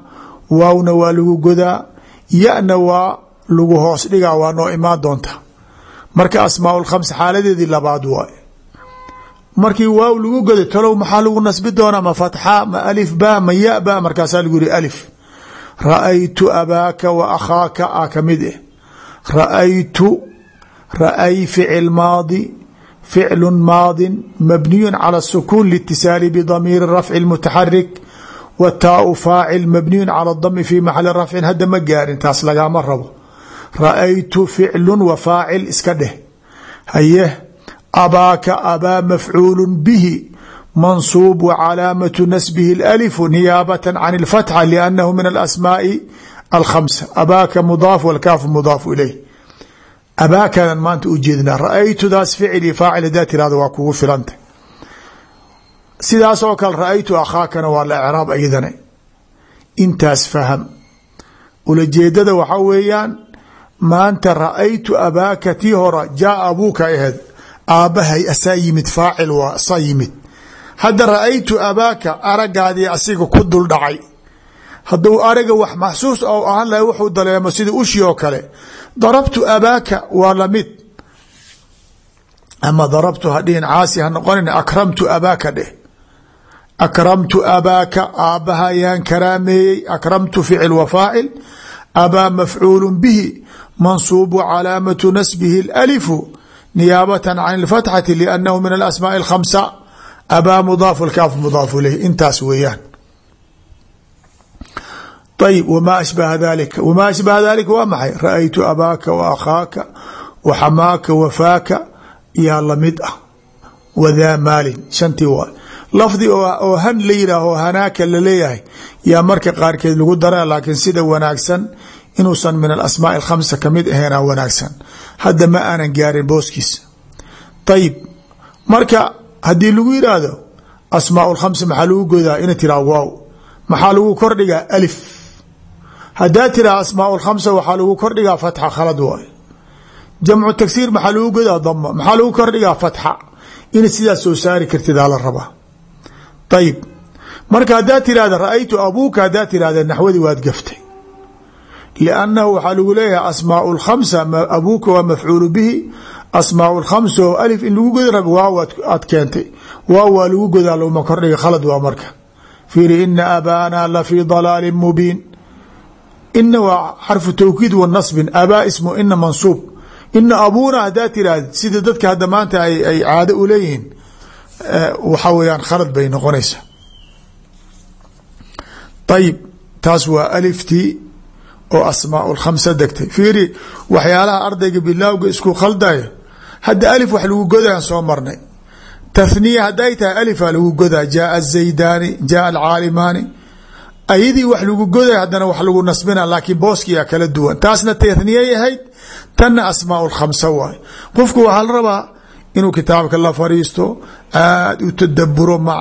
waawna waa lagu godaa yana waa lagu hoos dhigaa waa noo imaan doonta. Marka asmaau lkhamsa xaaladeedii labaad waay markii waaw lagu goday talow maxaa lagu nasbi doonaa? Ma fatxa ma alif ba ma ya ba markaasaa lagu yihi alif. Ra'aytu abaaka wa akhaaka a ka mid eh. Ra'aytu ra'ay ficil maadi ficlu maadi mabniyu calى الsukun lاtisaali bdamiir rafci mutaxarik wa taau faacil mabniyu calى dami fi maxali rafcin hadda ma gaarin taas lagama rabo ra-aytu ficlu wa faacil iska dheh haye abaaka abaa mafcuulu bihi mansuub wa calaamatu nasbihi اlأlifu niyaabata can اlfatxa liannahu min alasmaaءi alkhamsa abaaka mudaaf wاlkaafu mudaafu ilayh abaakadan maanta u jeednaa ra'aytudaas ficil iyo faacil hadaa tirahdo waa kugu filanta sidaas oo kale ra'aytu akhaakana waa la ecraab ayadana intaas faham. Ulajeedada waxaa weeyaan maanta ra'aytu abaaka tii hora jaa abuuka aheed aabbahay asaa yimid faacil waa asaa yimid. Hadda ra'aytu abaaka aragaadii asiga ku dul dhacay hadduu araga wax maxsuus oo ahaan lahay wuxuu daleemo sida ushi oo kale darabtu abaaka waa lamid ama darabtu hadhihin caasi ha noqonin akramtu abaaka dheh akramtu abaaka aabbaha ayaan karaameeyey akramtu ficil wa faacil abaa mafcuulu bihi mansuubu calaamatu nasbihi اlalifu niyaabata can اlfatxati liannahu min alasmaaءi اlkhamsa abaa mudaafu lkaaf mudaafu ilayh intaas weeyaan ayb wma ashbaha dalika wmaa ashbaha dalika waa maxay ra'aytu abaaka wa akhaaka wa xamaaka wafaaka yaa la mid ah wadaa maalin shantii waa lafdi oo han la yidhaaho hanaaka la leeyahay yaa marka qaarkeed lagu dara laakiin sida wanaagsan inuusan min alasmaai alkhamsa ka mid aheena wanaagsan hadda ma aanan gaarin booskiisa ayib marka haddii lagu yidhaahdo asmaa lkhamsa maxaa lagu godaa ina tiraa lagu kordhigaa hadaa tiraa asmaa lkhamsa waxaa lagu kordhigaa fatxa khalad waay. Jamcu tagsiir maxaa lagu godaa dama maxaa lagu kordhigaa fatxa? Ina sidaas soo saari kartidaa la rabaa. Ayib marka haddaa tirahda ra'aytu abuuka haddaa tirahda naxwadii waad gaftay. Liannahu waxaa lagu leeyahay asmaau lkhamsa abuuka waa mafcuulu bihi. Asmaau lkhamsa oo alif in lagu goda rab waaw aad keentay. Waaw waa lagu godaa laguma kordhiga khalad waa marka. Fiiri ina ina waa xarfu tawkiid wa nasbin abaa ismu ina mansuub ina abuuna haddaa tiraahda sida dadka hadda maanta ay caado u leeyihiin waxaa weyaan khalad bay noqonaysaa ayib taas waa aliftii oo asmaa lkhamsa degtay fiiri waxyaalaha ardayga bilaawga isku khaldaya hadda alif wax lagu godaan soo marnay tahniya hadday tahay alifa lagu godaa jaaa zaydaani jaaa alcaalimaani ayadii wax lagu goday haddana wax lagu nasbina laakiin booskiyaa kala duwan. Taasna tahniyay ahayd tanna asmaa lkhamsa waay. Qofku waxaa la rabaa inuu kitaabka la fariisto aada u tadaburo ma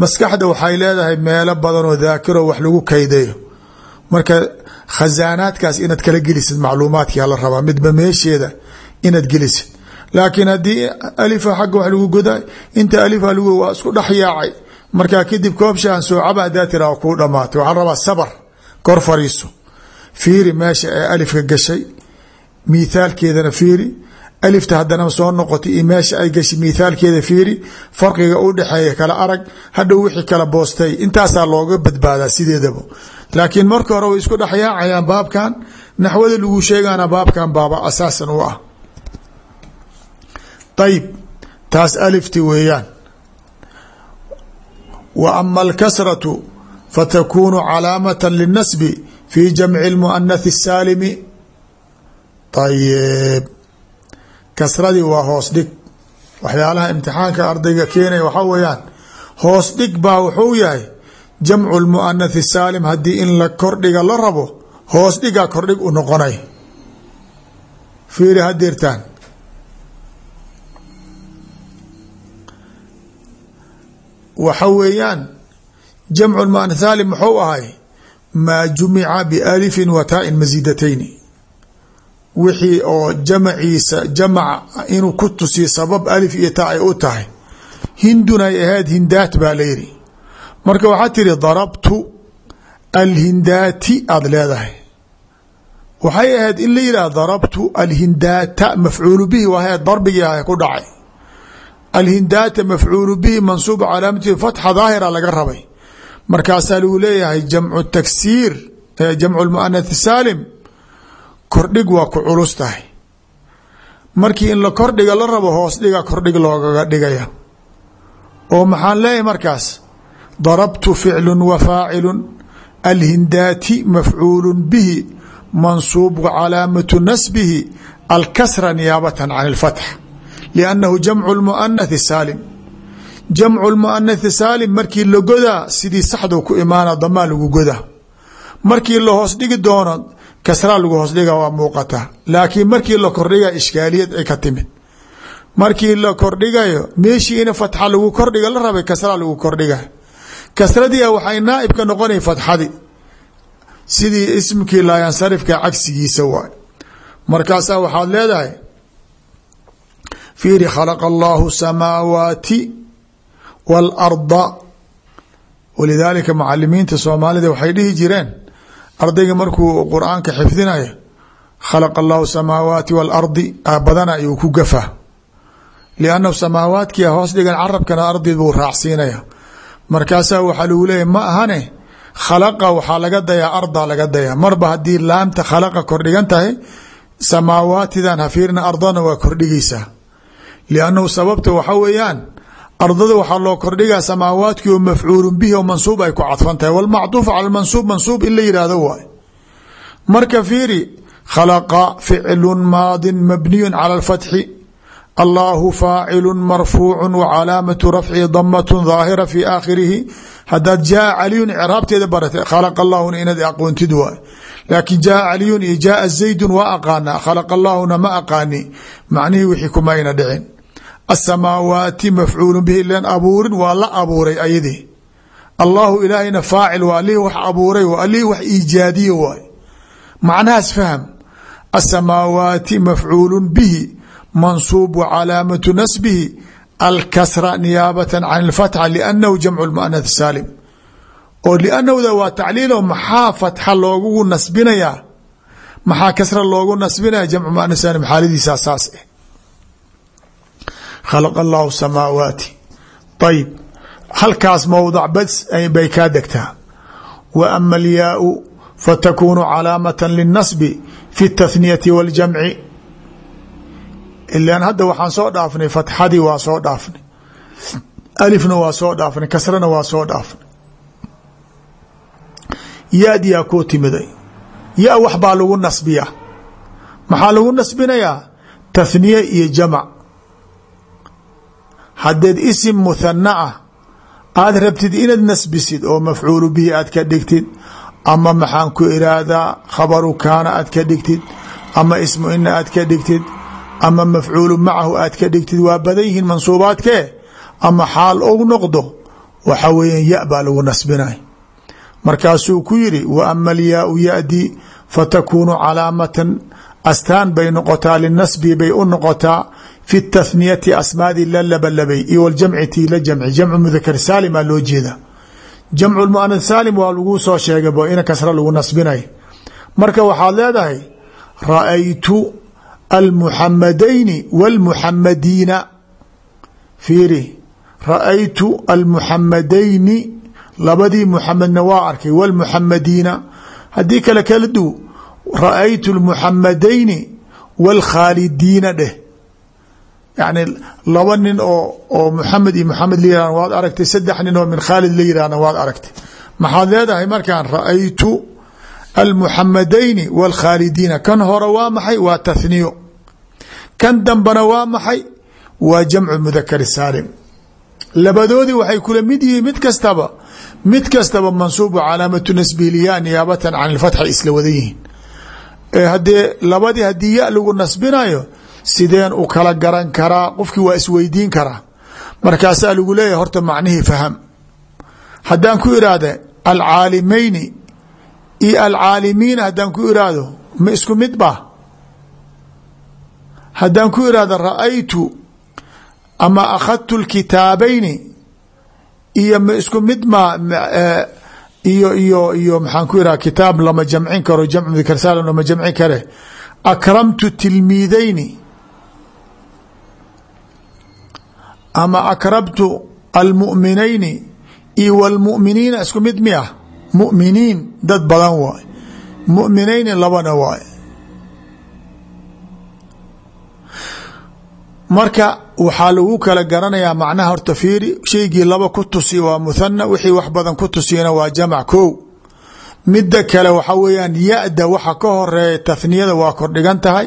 maskaxda waxay leedahay meelo badan oo daakiro wax lagu kaydayo. Marka khasaanaadkaas inaad kala gelisid macluumaadkia la rabaa. Midba meesheeda inaad gelisid. Laakiin haddii alifa xagga wax lagu goday inta alifa lagu waa isku dhex markaa kadib koobshaan soocaba hadaa tiraa kuu dhamaatay. Waxaa rabaa sabar kor fariiso. Fiiri meesha ee alifka gashay miithaalkeedana fiiri. Alifta haddana soo noqotay iyo meesha ay gashay miithaalkeeda fiiri. Farqiga u dhexeeya kala arag hadhow wixii kala boostay. Intaasaa looga badbaadaa sideedaba. Laakiin marka hore way isku dhexyaacayaan baabkan. Naxwada lagu sheegana baabkan baaba asaasan u ah. Ayib taas alifti weeyaan wa ama alkasratu fatakunu calaamata linasbi fi jamci اlmuanath الsaalimi ayib kasradii waa hoos dhig waxyaalaha imtixaanka ardayga keenaya waxaa weeyaan hoos dhig baa wuxuu yahay jamcu lmuanath saalim haddii in la kordhiga la rabo hoos dhigaa kordhig u noqonay fiiri hadeertaan waxa weeyaan jamcu lmuanath saalim muxuu ahay maa jumica bialifin wa taa-in masiidatayni wixii oo jamaciisa jamaca inuu ku tusiyo sabab alif iyo ta ay u tahay. Hindun ay ahayd hindaat baa la yidhi. Marka waxaa tiri darabtu alhindaati aada leedahay. Waxay ahayd in la yidhah darabtu alhindaata mafcuulu bihi waa darbigii ah ku dhacay alhindaata mafcuulu bihi mansuub calaamati fatxa daahira laga rabay. Markaasaa lagu leeyahay jamcu taksiir jamcu lmuanath saalim kordhig waa ku culus tahay. Markii in la kordhiga la rabo hoos dhiga kordhig loogaga dhigaya. Oo maxaan leeyahay markaas darabtu ficlu wa faacilu alhindaati mafcuulu bihi mansuub calaamatu nasbihi alkasra niyaabatan can اlfatx liannahu jamcu lmuanathi saalim jamcu lmuanathi saalim markii la godaa sidii saxdu ku imaana damaa lagu godaa. Markii la hoos dhigi doono kasraa lagu hoos dhiga waa muuqataa laakiin markii la kordhiga ishkaaliyad ay ka timid. Markii la kordhigayo meeshii in fatxa lagu kordhiga la rabay kasraa lagu kordhiga. Kasradii waxay naaibka noqonay fatxadii sidii ismkii laayansarifka cagsigiisa fiiri khalaqa allahu samaawaati waalarda walidaalika macalimiinta soomaalida waxay dhihi jireen ardayga markuu qur'aanka xifdinayo khalaqa allahu samaawaati waalardi badana ayuu ku gafa liannahu samaawaadkia hoos dhigan carabkana ardid buu raacsiinaya markaasaa waxaa lagu leeyahy ma ahane khalaqa waxaa laga dayaa arda laga dayaa marba haddii laamta khalaqa kordhigan tahay samaawaatidan hafiirna ardana waa kordhigaysaa liannahu sababta waxa weeyaan ardada waxaa loo kordhigaa samaawaadkii oo mafcuulu bihi oo mansuub ay ku cadfan tahay walmacduuf cala mansuub mansuub in la yidhaahdo marka fiiri khalaqa ficlu maadin mabniyu cala alfatxi allahu faacilu marfuucu wcalaamatu rafci damat daahira fi aakhirihi hadaad jaa caliyun craabteeda barata khalaqa allahuna inaad aqoontid waay laakiin jaa caliyun iyo jaaa zaydun waa khalaqa allahuna ma aqaani macnihii wixii kumayna dhicin asamaawaati mafcuulu bihi ilan abuurin waa la abuuray ayadii allahu ilaahayna faacil waa alihii wax abuuray waa alihii wax iijaadiye waay macnahaas fahm asamaawaati mafcuulu bihi mansuub wcalaamatu nasbihi alkasra niyaabata can اlfatxa liannahu jamcu lmuanath saalim oo liannahda waa tacliilo maxaa fatxa loogu nasbinayaa maxaa kasra loogu nasbinaya jamcu muanath saalim xaaladiisaa saas eh khalaqa allahu samaawaati ayib halkaas mowdac bas bay kaa degtaa wa ama alyaau fatakunu calaamata linasbi fi اtathniyati waاljamci ilan hadda waxaan soo dhaafnay fatxadii waa soo dhaafnay alifna waa soo dhaafnay kasrana waa soo dhaafnay ya-diyaa kuu timiday ya wax baa lagu nasbiyaa maxaa lagu nasbinayaa tathniye iyo jamac haddeed isim muthana ah aada rabtid inaad nasbisid oo mafcuulu bihi aad ka dhigtid ama maxaan ku iraahdaa khabaru kaana aad ka dhigtid ama ismu ina aad ka dhigtid ama mafcuulu macahu aad ka dhigtid waa badan yihiin mansuubaadkee ama xaal ou noqdo waxa weeyaan ya baa lagu nasbinay markaasuu ku yidhi wa ama alyaau yadi fatakuunu calaamatan astaan bay noqotaa linasbi bay u noqotaa fi tathniyati asmaadii la labalabay iyo waljamci tii la jamci jamcu mudakar saalim aa loo jeeda jamcu muanath saalim waa laguu soo sheegay bo ina kasra lagu nasbinay marka waxaad leedahay ra-aytu almuxamadayni wاlmuxamadiina fiiri ra-aytu almuxamadayni labadii muxamedna waa arkay wاlmuxamadiina haddii kale kala du ra-aytu اlmuxamadayni wاlkhaalidiina dheh yani laba nin oo oo muxamed iyo muxamed la yihahn waad aragtay saddex nin oo min khaalid la yihahna waad aragtay. Maxaad leedahay markaan ra'aytu almuxamadayni wاlkhaalidiina kan hore waa maxay waa tathniyo kan dambana waa maxay waa jamcu mudakar saalim. Labadoodii waxay kula mid yihiin mid kastaba mid kastaba mansuub calaamatu nasbiliya niyaabatan can ilfatxi isla wada yihiin. Hadee labadii haddii ya lagu nasbinayo sideen u kala garan karaa qofkii waa isweydiin karaa. Markaasaa lagu leeyahay horta macnihii faham. Haddaan ku iraahda alcaalimayni iyo alcaalimiina haddaan ku iraahdo ma isku mid ba haddaan ku irahdo ra'aytu ama akhadtu lkitaabayni iyo ma isku mid ma iyo iyo iyo maxaan ku iraha kitaab lama jamcin karo jamcu dikarsaalim lama jamcin kare. Akramtu tilmiidayni ama akrabtu almu'minayni iyo wاlmu'miniina isku mid mi ah? Mu'miniin dad badan waay. Mu'minayni labana waay. Marka waxaa lagu kala garanayaa macnaha horta fiiri shaygii laba ku tusi waa muthana wixii wax badan ku tusiyana waa jamac ko midda kale waxa weeyaan ya-da waxa ka horreeya tathniyada waa kordhigan tahay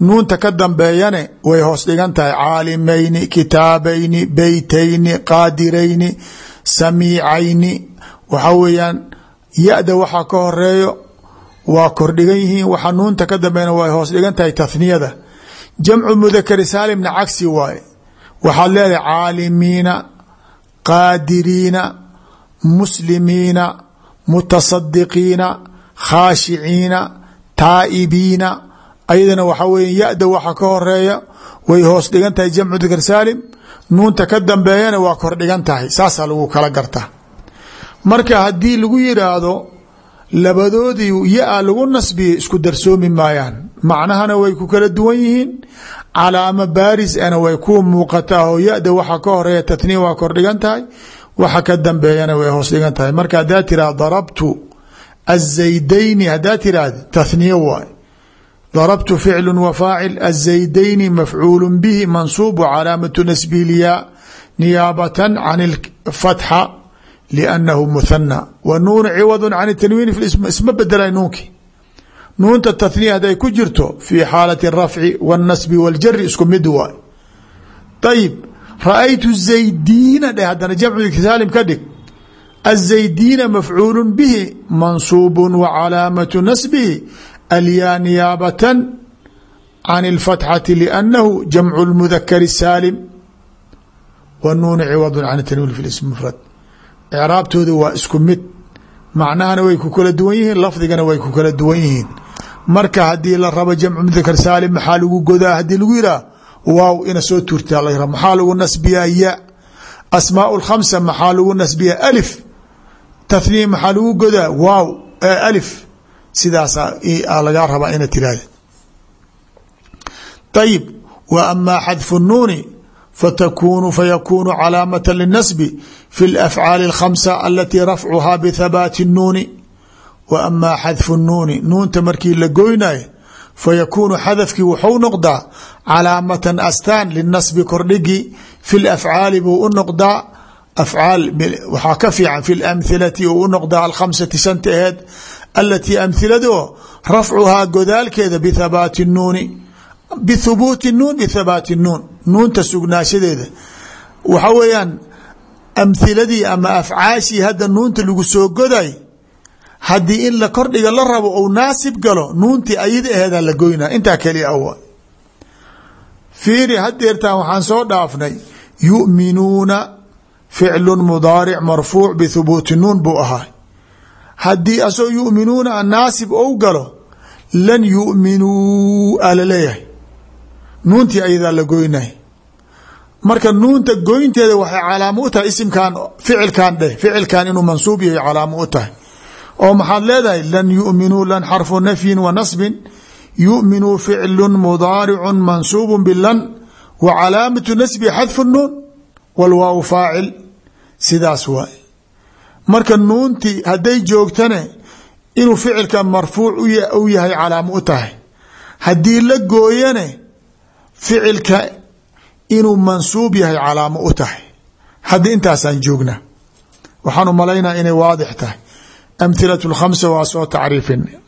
nuunta ka dambeeyane way hoos dhigan tahay caalimayni kitaabayni beytayni qaadirayni samiicayni. Waxa weeyaan ya-da waxaa ka horeeyo waa kordhigan yihiin. Waxa nuunta ka dambeyna way hoos dhigan tahay tathniyada jamcu mudakari saalimna cagsi waaye waxaad leedahay caalimiina qaadiriina muslimiina mutasadiqiina khaashiciina taa'ibiina ayadana waxaa weya ya-da waxa ka horreeya way hoos dhigan jamcu mudakar saalim. Nuunta ka dambeeyana waa kordhigan tahay saasaa lagu kala gartaa. Marka haddii lagu yidhaahdo labadoodii ya-a lagu nasbiyey isku darsoomi maayaan. Macnahana way ku kala duwan yihiin calaamo baaris ana way ku muuqataa oo ya-da waxa ka horreeya tatniya waa kordhigan tahay waxa ka dambeeyana way hoos dhigan marka haddaa tirahda darabtu azaydayni haddaa tirahda tathniya waay darabtu ficlu wafaacil azaydayni mafcuulu bihi mansuubu calaamatu nasbihi lyaa niyaabatan can fatxa liannahu muhana wa nuunu ciwadu can tanwiin isma bedela nuunki nuunta tahniya haday ku jirto fii xaalati rafci wاnasbi wاljari isku mid waay ayib raaytu zaydiina dhe hadana jamcu saalim ka dhig azaydiina mafcuulu bihi mansuubu wa calaamatu nasbihi alyaa niyaabata can اlfatxati lannahu jamcu اlmudakar saalim. Wa nuuni ciwadu can tanwiin fi ism mufrad. Icraabtooda waa isku mid. Macnahana way ku kala duwan yihiin lafdigana way ku kala duwan yihiin. Marka haddii la rabo jamcu mudakar saalim maxaa lagu godaa? Haddii lagu yidhaah waaw ina soo tuurtaa la maxaa lagu nasbiyaa? Ya asmaa lkhamsa maxaa lagu nasbiyaa? Alif. Tathniya maxaa lagu godaa? Waaw alif sidaasa lagaa rabaa ina tirahda ayib w ama xadfu nuuni fatakunu fayakunu calaamata linasbi fi lafcaali اlkhamsa alatii rafcuhaa bithabaati nuuni. Wa ama xadfu nuuni nuunta markii la goynayo fayakunu xadafkii wuxuu noqdaa calaamatan astaan linasbi kordhigii fi lafcaali buu u noqdaa afcaal waxaa ka fiican fi lamhilati uu u noqdaa alkhamsati shanta aheed alatii amhiladoo rafcuhaa godaalkeeda bithabaati nuuni bithubuuti nuun bithabaati nuun nuunta sugnaashadeeda waxa weeyaan amhiladii ama afcaashii hadda nuunta lagu soo goday haddii in la kordhiga la rabo ou naasib galo nuuntii ayada aheedaa la goynaa intaa keliya awa fiiri hadeertaan waxaan soo dhaafnay yu'minuuna ficlu mudaaric marfuuc bithubuuti nuun buu ahaa haddii asoo yu'minuuna naasib ou galo lan yu'minuu ala leeyahay. Nuuntii ayadaa la goynay marka nuunta goynteeda waxay calaamo u tahay isimkan ficilkan dheh ficilkan inuu mansuub yahay calaamo u tahay. Oo maxaad leedahay lan yuminuu lan xarfu nafyin wa nasbin yuminuu ficlu mudaaricu mansuubu bilan wa calaamatu nasbi xadfu nuun walwaaw faacil. Sidaas waay marka nuunti hadday joogtane inuu ficilka marfuuc u yahay calaamo u tahay. Haddii la gooyane ficilka inuu mansuub yahay calaamo u tahay. Hadda intaasaan joognaa waxaan u inay waadix tahay. Amhilatu lkhamsa waa soo tacriifin.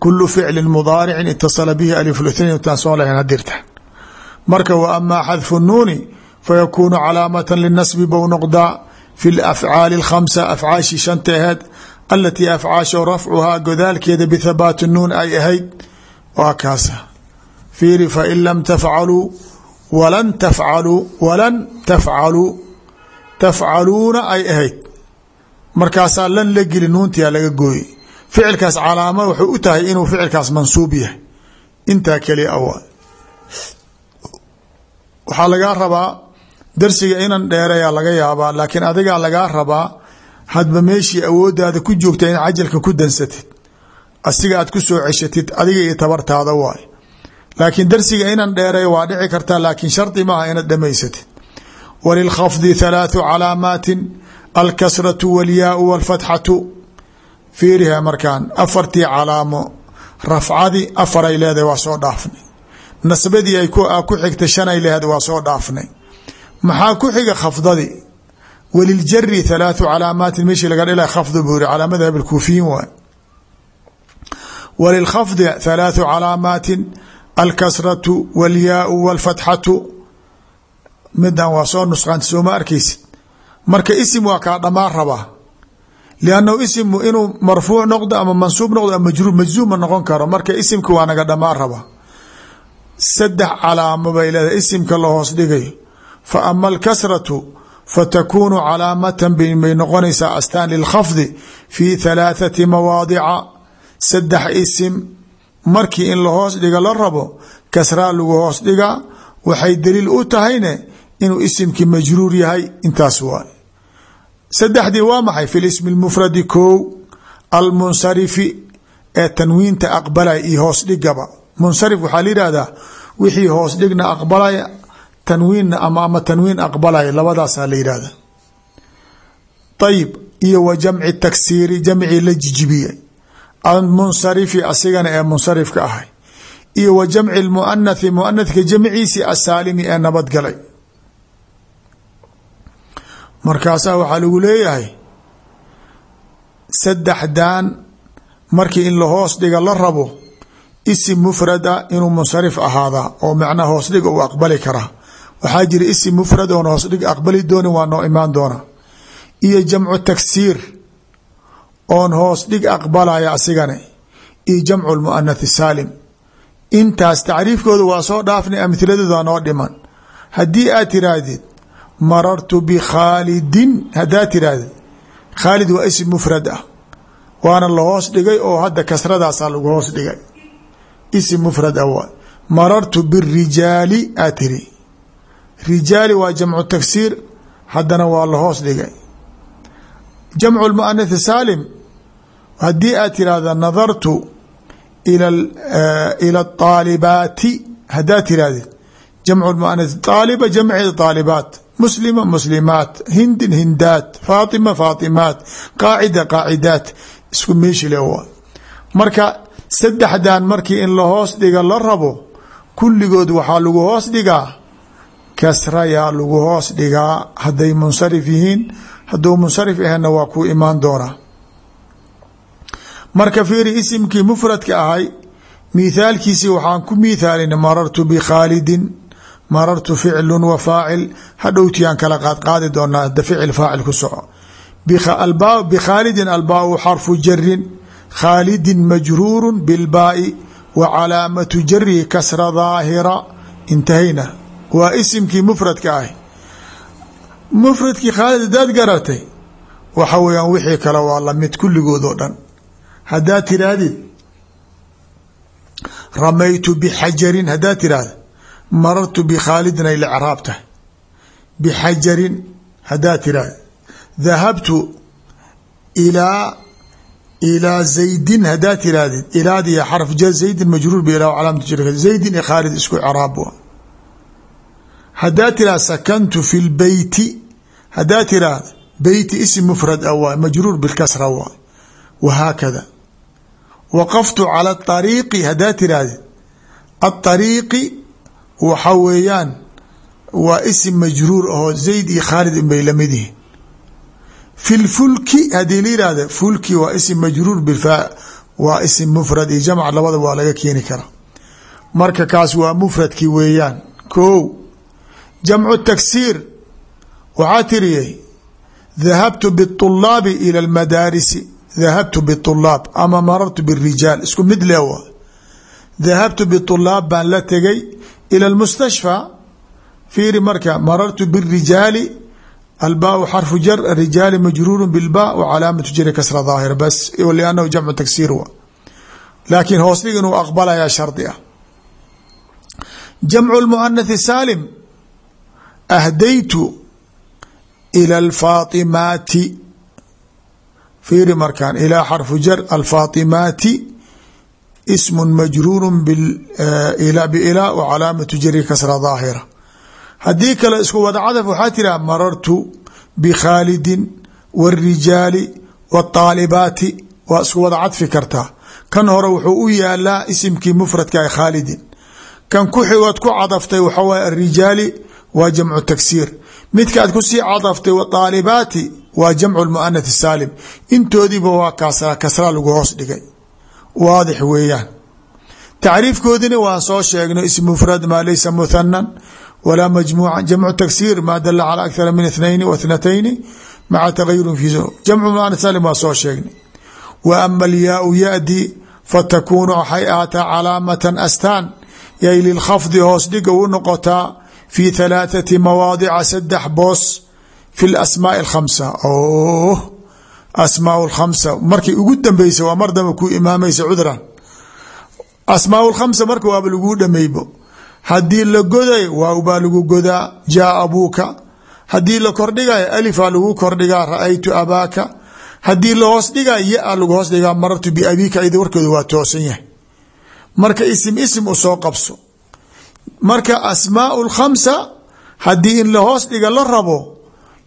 Kulu ficli mudaaricin itasala bihi alif lithnayn intaan soo lahayn hadirta marka wa amaa xadfu nuuni fayakuunu calaamatan في afcaali الخمسة أفعاش shanteeheed التي afcaasho rafcuhaa godaalkeeda bithabaati nuun ay ahayd waa kaasa fiiri fain lam tafcaluu walan tafcaluu walan tafcaluu tafcaluuna ay ahayd markaasaa lan la geli nuuntia laga gooye ficilkaas calaama waxay u tahay inuu ficilkaas mansuub yahay intaa keliya awa waxaa darsiga inan dheerayaa laga yaabaa laakiin adigaa lagaa rabaa hadba meeshii awooddaada ku joogta in cajalka ku dansatid asiga aad ku soo ceshatid adiga iyo tabartaada waay. Laakiin darsiga inan dheeray waa dhici kartaa laakiin shardi maaha inaad dhamaysatid. Walilkhafdi halaathu calaamaatin alkasratu walyaau walfatxatu. Fiiriha markaan afartii calaamo rafcadii afaray leedahay waa soo dhaafnay. Nasbadii ay ku xigta shanay leedahay waa soo dhaafnay maxaa ku xiga khafdadii waliljari halaathu calaamaatin. Meeshii laga dhila khafdu buu yiri calaa madhab alkuufiyiin waay. Walilkhafdi halaathu calaamaatin. Alkasratu walyaau walfatxatu. Midan waa soo nusqaanta sooma marka isim waa kaa dhammaan rabaa. Liannahu isim inuu marfuuc noqdo ama mansuub noqdo ama majruur majzuuma noqon karo. Marka isimka waa naga dhammaan raba saddex calaamo bay leedahay. Isimka la hoos dhigayo fa ama alkasratu fatakunu calaamatan bay noqonaysaa astaan lilkhafdi fi halaathati mawaadica. Saddex isim markii in la hoos dhiga la rabo kasraa lagu hoos dhigaa waxay daliil u tahayne inuu isimkii majruur yahay intaas waay saddexdii waa maxay? Fi lismi lmufradi kow almunsarifi ee tanwiinta aqbalaya iyo hoos tanwiinna ama ama tanwiin aqbalaya labadaasaa la yihahda ayib iyo wa jamci taksiiri jamcii la jijibiyey. Almunsarifi asigana ee munsarifka ahay. Iyo wa jamci lmuanathi muanathka jamciisi asaalimi ee nabadgalay. Markaasaa waxaa lagu leeyahay saddexdan markii in la hoos dhiga la rabo isim mufrada inuu munsarif ahaadaa oo macnaha hoos dhiga uu aqbali karaa waxaa jira isim mufrad oon hoos dhig aqbali doonin waa noo imaan doona. Iyo jamcu taksiir oon hoos dhig aqbalaya asigane. Iyo jamcu lmuanath saalim. Intaas tacriifkooda waa soo dhaafnay amhiladooda noo dhiman. Haddii aad tiraahdid marartu bikhaalidin haddaad tiraahdid khaalid waa isim mufrad ah. Waana la hoos dhigay oo hadda kasradaasaa lagu hoos dhigay. Isim mufrad ah marartu birijaali aad tiri rijaali waa jamcu taksiir haddana waa la hoos dhigay. Jamcu lmuanath saalim haddii aad tirahda nadartu ila aalibaati haddaad tirahdid jamcu muanath aaliba jamceeda aalibaat muslima muslimaat hindin hindaat faatima faatimaat qaacida qaacidaat isku meeshi le waa. Marka saddexdan markii in la hoos dhiga la rabo kulligood waxaa lagu hoos dhigaa kasrayaa lagu hoos dhigaa hadday munsarif yihiin hadduu munsarif ahena waa kuu imaan doonaa marka fiiri isimkii mufradka ahay mithaalkiisii waxaan ku mithaalina marartu bikhaalidin marartu ficlu wa faacil. Hadhowtiyaan kala qaadqaadi doonaa hada ficil faacil ku soco. Bikhaalidin albaau xarfu jarin khaalidin majruuru bilbaai wa calaamatu jarihi kasra daahira. Intahayna waa isimkii mufradka ahy mufradkii khaalid hadaad garatay waxa weyaan wixii kale waa la mid kulligood oo dhan. Haddaad tiraahdid ramaytu bixajarin haddaad tirahda marartu bikhaalidin ay lcraab tahay bixajarin haddaad tirahda dahabtu ilaa ilaa zaydin haddaad tirahdid ilaadiya xarf jar zaydin majruur bi ilaa calaamatu jar zaydin craab wa haddaad tirahda sakantu fi lbeyti haddaad tirahda beyti ism mufrad a waay majruur bilkasra waay wahaakada waqaftu cala ariiqi haddaad tirahdid aariiqi waxa weeyaan waa isim majruur ahoo zayd iyo khaalid inbay la mid yihiin. Fi lfulki haddii la yihahda fulki waa isim majruur bilfaa waa isim mufrad iyo jamc labada waa laga keeni karaa marka kaas waa mufradkii weeyaan. Ko jamcu taksiir waxaa tiriye dahabtu biulaabi ila almadaarisi dahabtu biulaab ama marartu birijaal. Isku mid leewa dahabtu biulaab baan la tegay ila lmustashfa fiiri marka marartu birijaali albaau xarfu jar arijaali majruuru bilba wcalaamatu jari kasra daahira bas liannahu jamcu taksiir wa laakiin hoosdhig inuu aqbalayaa shardi ah. Jamcu lmuanathi saalim ahdaytu ila alfaatimaati. Fiiri markaan ilaa xarfu jar alfaatimaati. Ismu majruuru bilaa wa calaamatu jari kasra daahira. Haddii kale isku wada cadaf waxaa tiraa marartu bikhaalidin wاrijaali wاaalibaati waa isku wada cadfi kartaa. Kan hore wuxuu u yaalaa isimkii mufradka khaalidin. Kan ku xigood ku cadaftay waxa waay arijaali waa jamcu taksiir midkaad ku sii cadaftay waaalibaati waa jamcu muana saalim intoodiiba waa kasra lagu hoos dhigay. Waadix weeyaan. Tacriifkoodina waan soo sheegnay ism mufrad maa laysa muhanan walaa majmuuca jamcu taksiir maa dala calaa akara min ithnayni wa thnatayni maca tagayurin fi jamcu muana saalim waa soo sheegnay. Wa ama alyaau yadi fatakuunu waxay ahaataa calaamatan astaan. Yay lilkhafdi hoos dhiga u noqotaa fi halaathati mawaadica saddex boos fi lasmaai alkhamsa o asmaa lkhamsa markay ugu dambeysa waa mar damba ku imaamaysa cudran asmaa lkhamsa marka waaba laguu dhameybo haddii la goday waaw baa lagu godaa jaa abuuka haddii la kordhigayo alifaa lagu kordhigaa ra'aytu abaaka haddii la hoos dhigaa ya lagu hoos dhigaa marartu biabiika id warkooda waa toosan yahay marka isim isim u soo qabso marka asmaau lkhamsa haddii in la hoos dhiga la rabo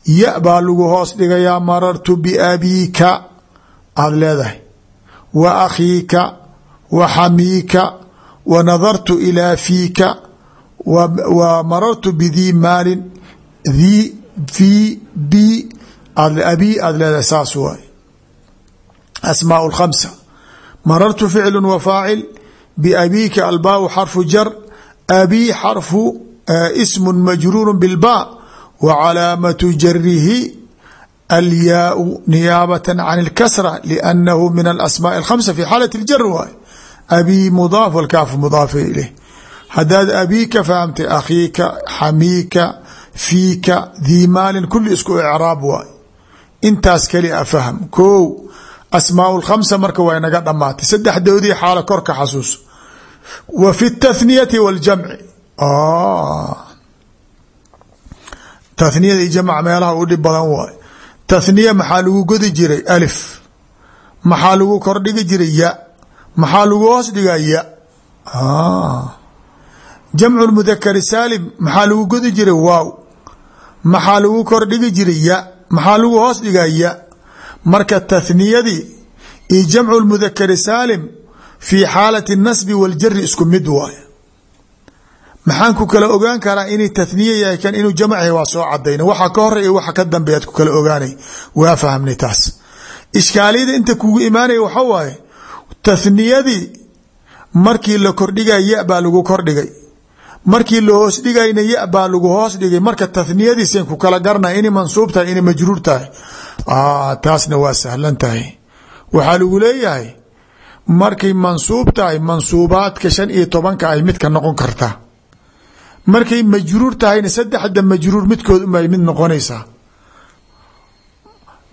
ya baa lagu hoos dhigayaa marartu biabiika aada leedahay. Wa akhiika wa xamiika wa nadartu ilaa fiika wa marartu bidii maalin dhi fi bi abi aada leedahay saas waay asmaau lkhamsa marartu ficlu wa faacil biabiika albaa xarfu jar abi xarfu ismu majruuru bilba wa calaamatu jarihi alyaau niyaabata can اlkasra liannahu min alasmaai alkhamsa fi xaalat اljar waay abi mudaaf walkaafu mudaafa ileyh haddaad abiika fahamtay akhiika xamiika fiika dii maalin kuli isku icraab waay intaas keli a fahm ko asmaau lkhamsa marka waa inaga dhamaatay saddexdoodii xaalo korka xasuuso wa fi اtathniyati waاljamci tathniyada iyo jamc meelaha u dhib badan waay. Tathniya maxaa lagu godi jiray? Alif. Maxaa lagu kordhigi jiray? Ya. Maxaa lagu hoos dhigaa? Ya. Jamcu mudakari saalim maxaa lagu godi jiray? Waaw. Maxaa lagu kordhigi jiray? Ya. Maxaa lagu hoos dhigaa? Ya. Marka tathniyadii iyo jamcu fii xaalati nasbi waljari isku mid waay maxaan ku kala ogaan karaa inay tathniye yahay kan inuu jamc yahay waa soo cadayna waxa ka horreeya waxa ka dambeeyaad ku kala ogaanay. Waa fahamnay taas. Ishkaaliyada inta kugu imaanaya waxa waaye tathniyadii markii markii la hoos dhigayna ya baa lagu hoos dhigay. Marka tathniyadiisen ku kala garnay inay mansuub tahay inay majruur tahay. Taasna waa sahlan tahay. Waxaa lagu leeyahay markay mansuub tahay mansuubaadka shan iyo tobanka ay midka noqon kartaa markay majruur tahayna saddexda majruur midkood unbay mid noqonaysaa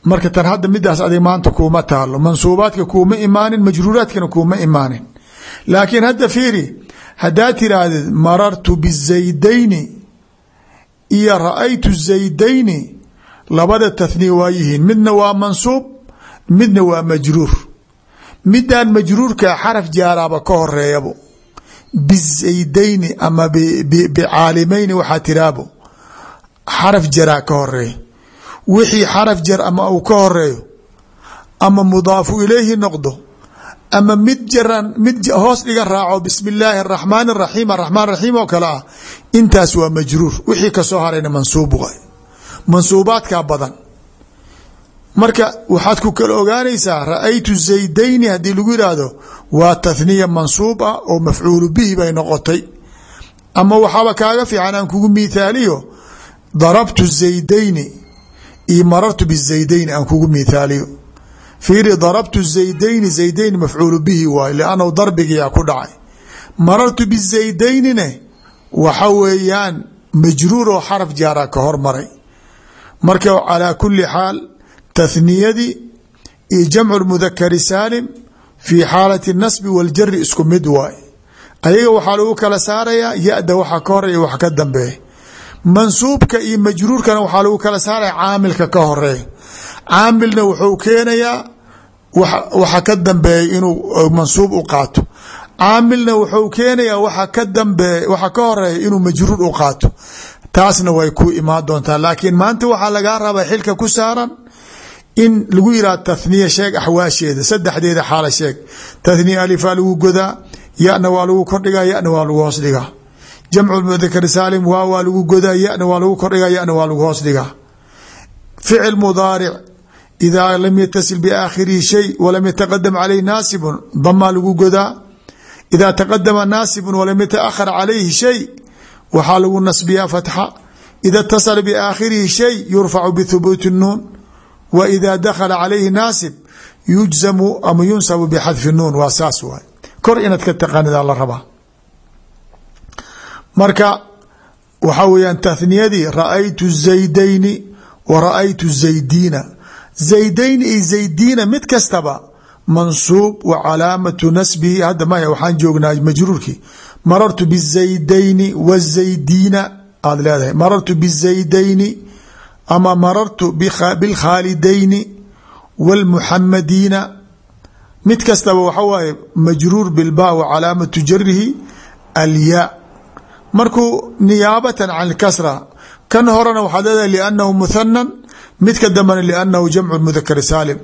marka tan hadda midaas adig maanta kuuma taalo mansuubaadka kuuma imaanin majruuraadkana kuuma imaanin. Laakiin hadda fiiri haddaad tiraahdid marartu bizaydayni iyo ra'aytu zaydayni labada tathniya waa yihiin. Midna waa mansuub midna waa majruur midaan majruurka xaraf jaaraaba ka horeeyabo bizaydayni ama bicaalimayni waxaa tiraabo xaraf jaraa ka horreeya wixii xaraf jar ama uu ka horeeyo ama mudaafu ilayhi noqdo ama mid jaran mid hoos dhiga raaco bismi illaahi araxmaan araxiim araxmaan raxiim oo kale ah intaas waa majruur. Wixii ka soo harayna mansuub waay. Mansuubaadkaa badan marka waxaad ku kala ogaanaysaa ra'aytu zaydayni haddii lagu yidhaahdo waa tathniya mansuub ah oo mafcuulu bihi bay noqotay. Ama waxaaba kaaga fiican aan kugu miithaaliyo darabtu zaydayni iyo marartu bizaydayni aan kugu miithaaliyo. Fiiri darabtu zaydayni zaydayni mafcuulu bihi waay liannahu darbigiyaa ku dhacay. Marartu bizaydaynine waxa weeyaan majruur oo xaraf jaara ka hormaray marka calaa kuli xaal tathniyadii iyo jamcu mudakari saalim fii xaalati nasbi waljari isku mid waay. Ayaga waxaa lagu kala saarayaa ya-da waxa ka horreeya wax ka dambeeya mansuubka iyo majruurkana waxaa lagu kala saaraya caamilka ka horreeya caamilna wuxuu keenayaa waxa ka dambeeya inuu mansuub u qaato. Caamilna wuxuu keenayaa waxa ka dambeey waxa ka horreeya inuu majruur u qaato. Taasna way ku imaan doontaa laakiin maanta waxaa lagaa rabaa xilka ku saaran in lagu yihahdo tathniya sheeg axwaasheeda saddexdeeda xaala sheeg. Tathniya alifaa lagu godaa yana waa lagu kordhigaa yana waa lagu hoos dhigaa. Jamcu mudakar saalim waa waa lagu godaa yana waa lagu kordhigaa yana waa lagu hoos dhigaa. Ficil mudaaric idaa lam yatasil biaakhirihi shay walam yataqadam caleyh naasibun damaa lagu godaa. Idaa taqadama naasibun walam yataahar calayhi shay waxaa lagu nasbiyaa fatxa. Ida اtasala biaakhirihi shay yurfacu bihubuuti nuun wa idaa dakhala calayhi naasib yujzamu ama yunsabu bixadfi nuun waa saas waay. Kor inaad ka taqaanidaa la rabaa. Marka waxaa weeyaan tahniyadii ra'aytu zaydayni wa ra'aytu zaydiina. Zaydayni iyo zaydiina mid kastaba mansuub wa calaamatu nasbihi. Hadda maya waxaan joognaa majruurkii. Marartu bizaydayni wazaydiina aad leedahay. Marartu bizaydayni ama marartu bilkhaalidayni wاlmuxamadiina mid kastaba waxa waaye majruur bilba wa calaamatu jarihi alyaa markuu niyaabatan can اkasra kan horena waxaad leedahay liannahu muhanan midka dambena liannahu jamcu mudakar saalim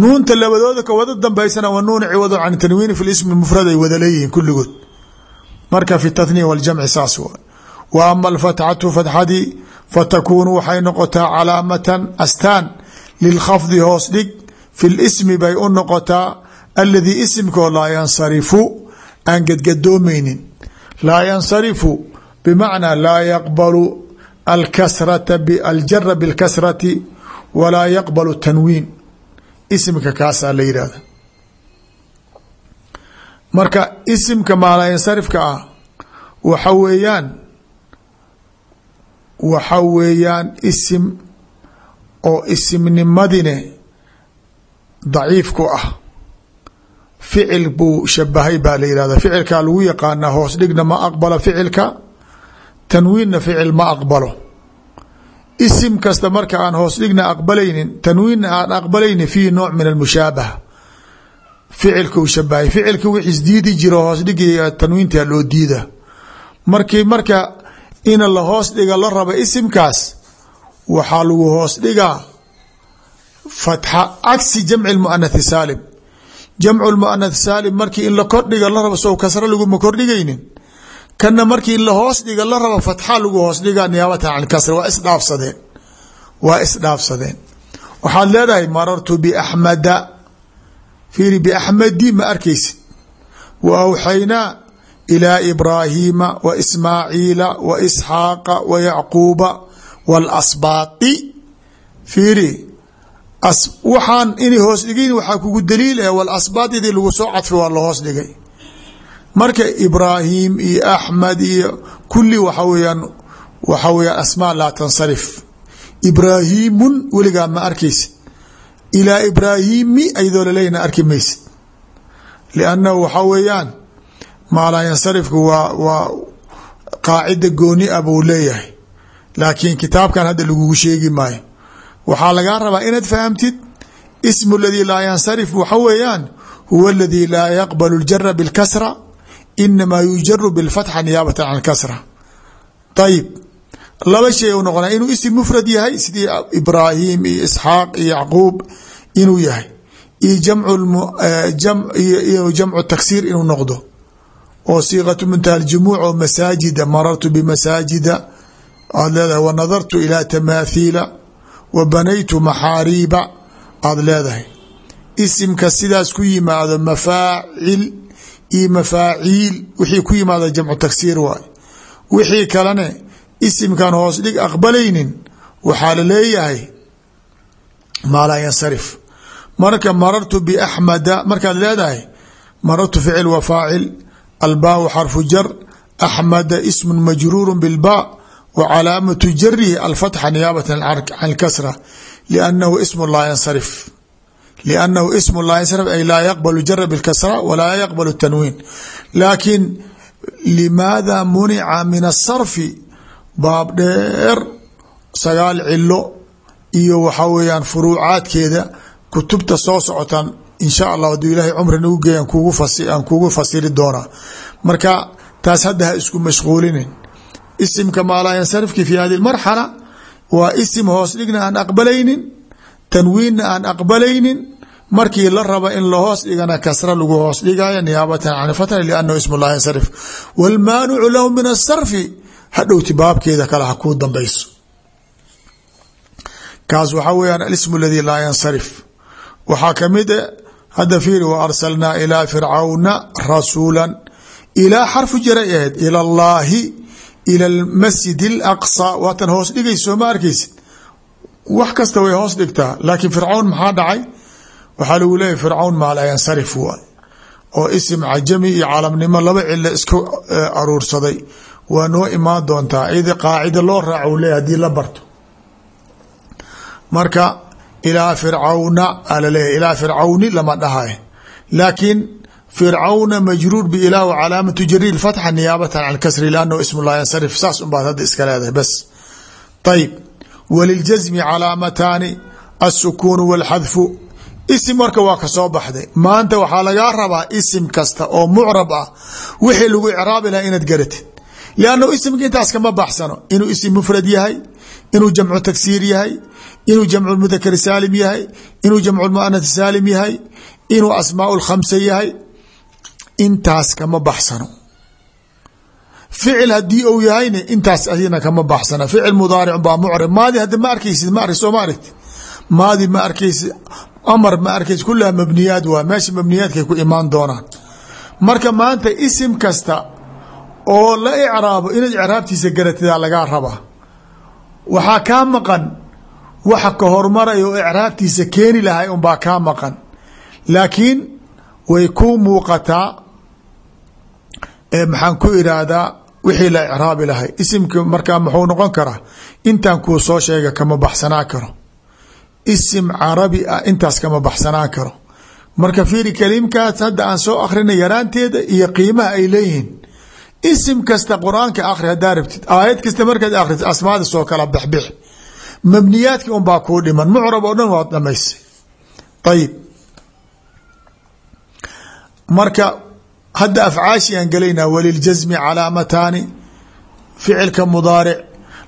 nuunta labadooda ka wada dambaysana wa nuun ciwado can tanwiini fi ismi mufrad ay wada leeyihiin kulligood marka fi tahniya waljamci saas wa ama alfatxatu fatxadii fatakuunu waxay noqotaa calaamatan astaan lilkhafdi hoos dhig fi lismi bay u noqotaa aladii isimkoo laa yansarifu aan gedgadoomaynin laa yansarifu bimacnaa laa yaqbalu alkasrata aljara bilkasrati walaa yaqbalu tanwiin. Isimka kaasaa la yidhahda marka isimka maalayansarifka ah waxa weeyaan waxa weeyaan isim oo isimnimadine daciif ku ah. Ficil buu shabahay baa la yihahda ficilkaa lagu yaqaanaa hoos dhigna ma aqbalo ficilka tanwiinna ficil ma aqbalo. Isim kasta marka aan hoos dhigna aqbalaynin tanwiinna aan aqbalaynin fiihi nooc min almushaabaha. Ficilka uu shabahay ficilka wixiis diidi jiro hoos dhigi tanwiinta loo diida. Markii marka ina la hoos dhiga la raba isimkaas waxaa lagu hoos dhigaa fatxa cagsi jamci lmuanathi saalim. Jamcu lmuanath saalim markii in la kordhiga la rabo sow kasra laguma kordhigaynin kana markii in la hoos dhiga la rabo fatxa lagu hoos dhigaa niyaabatan can kasra waa isdhaafsadeen. Waa isdhaafsadeen. Waxaad leedahay marartu biaxmada fiiri biaxmadi ma arkaysid. Wa ilaa ibraahiima wa ismaaciila wa isxaaqa wa yacquuba waalasbaati fiiri waxaan inay hoos dhigayn waxaa kugu daliil eh walasbaatidii lagu soo cadfi waa la hoos dhigay. Marka ibraahim iyo axmed iyo kulli waxa weyaan waxa weyaan asmaa laa tansarif ibraahiimun weligaa ma arkaysid. Ilaa ibraahimi ayadoo laleyna arki maysid. Liannahu waxaa weeyaan maalaa yansarifku waa waa qaacida gooni ah buu leeyahay laakiin kitaabkan hadda lagugu sheegi maayo waxaa lagaa rabaa inaad fahamtid ismu اladii laa yansarif waxa weeyaan huwa اladii laa yaqbal اljara bاlkasra inamaa yujaru bاlfatxa niyaabata can kasra ayib laba shay u noqona inuu isim mufrad yahay sidii ibraahim iyo isxaaq iyo yacquub inuu yahay iyo jamcu taksiir inuu noqdo oo siiqatu muntaha jumuuc oo masaajida marartu bimasaajida aad leedahay wanadartu ilaa tamaathiila wa banaytu maxaariiba aada leedahay. Isimka sidaas ku yimaado mafaacil iyo mafaaciil wixii ku yimaado jamcu tagsiir waay wixii kalene isimkan hoos dhig aqbalaynin waxaa la leeyahay maa laa yansarif. Marka marartu biaxmada markaad leedahay wa albaau xarfu jar axmada ismu majruuru bilba wcalaamatu jarihi alfatxa niyaabata can kasra liannahu ismu laa yansarif liannahu ismu laa yansarif ay laa yaqbalu jara bilkasra walaa yaqbalu tanwiin laakiin limaada munica min asarfi baab dheer sagaal cilo iyo waxaa weeyaan furuucaadkeeda kutubta soo socotaan insha allah haduu ilaahay cumri nagu geey aan kugu fasiri doonaa. Marka taas hadda ha isku mashquulinin. Isimka maalaa yansarifki fi hadi marxala waa isim hoos dhigna aan aqbalaynin tanwiinna aan aqbalaynin. Markii la raba in lahoos dhigana kasra lagu hoos dhigayo niyaabatan can fatna liannahu ism llah yansarif wاlmaanicu lahu min asarfi hadhowti baabkeeda kale ha kuu dambayso. Kaas waxaa weyaan alism اladii laa yansarif. Waxaa ka mid e hadda fiiri wa arsalnaa ilaa fircawna rasuula ilaa xarfu jaray ahayd ila allaahi ila masjid alaqsaa waatan hoos dhigaysa sooma arkaysid wax kasta way hoos dhigtaa laakiin fircawn maxaa dhacay? Waxaa lagu leeyahy fircawn maal ayansarif waay. Oo isim cajami iyo caalamnimo laba cilo iska e, aruursaday. Waa noo imaan doontaa idi qaacida loo raaco leeyahy la barto. Marka ilaa fircawna aa laleeyahy ilaa fircawni lama dhahay. Laakiin fircawna majruur biilah calaamatu jariir fatxa niyaabatan can kasri lannahu ismu laa yansarif. Saas unbaad hadda iska leedahay bas. Ayb waliljasmi calaamataani alsukuunu walxadfu. Isim marka waa ka baxday. Maanta waxaa lagaa rabaa isim kasta oo mucrab ah wixii lagu icraabi laha inaad garatid. Liannahu isimka intaas kama baxsano. Inuu isim mufrad yahay inuu jamcu tagsiir yahay inuu jamcu mudakar saalim yahay inuu jamcu muanat saalim yahay inuu asmaa lkhamsa yahay intaas kama baxsano. Ficil haddii uu yahayna intaas adina kama baxsana. Ficil mudaaric baa mucrib. Maadi hadda ma arkaysid ma soo ma aragti? Maadi ma arkaysid amar ma arkaysid kullaha mabniyaad waa meesha mabniyaadkay ku imaan doonaan. Marka maanta isim kasta oo la icraabo inaad icraabtiisa garatidaa lagaa rabaa. Waxaa kaa maqan waxa ka hormaraya oo icraabtiisa keeni lahay unbaa kaa maqan. Laakiin way ku muuqataa maxaan ku iraahdaa wixii la icraabi lahay. Isimka markaa muxuu noqon karaa intaan kuu soo sheega kama baxsanaa karo. Isim carabi ah intaas kama baxsanaa karo. Marka fiiri kaliimkaas hadda aan soo akhrina yaraanteeda iyo qiimaha ay leeyihiin isim kasta qur'aanka akhri haddaa rabtid aayad kasta markaad akhrid asmaada soo kala bixbix mabniyaadki unbaa kuu dhiman. Mucrab oo dhan waad dhamaysay ayib marka hadda afcaashi aan gelaynaa waliljasmi calaamataani ficilka mudaaric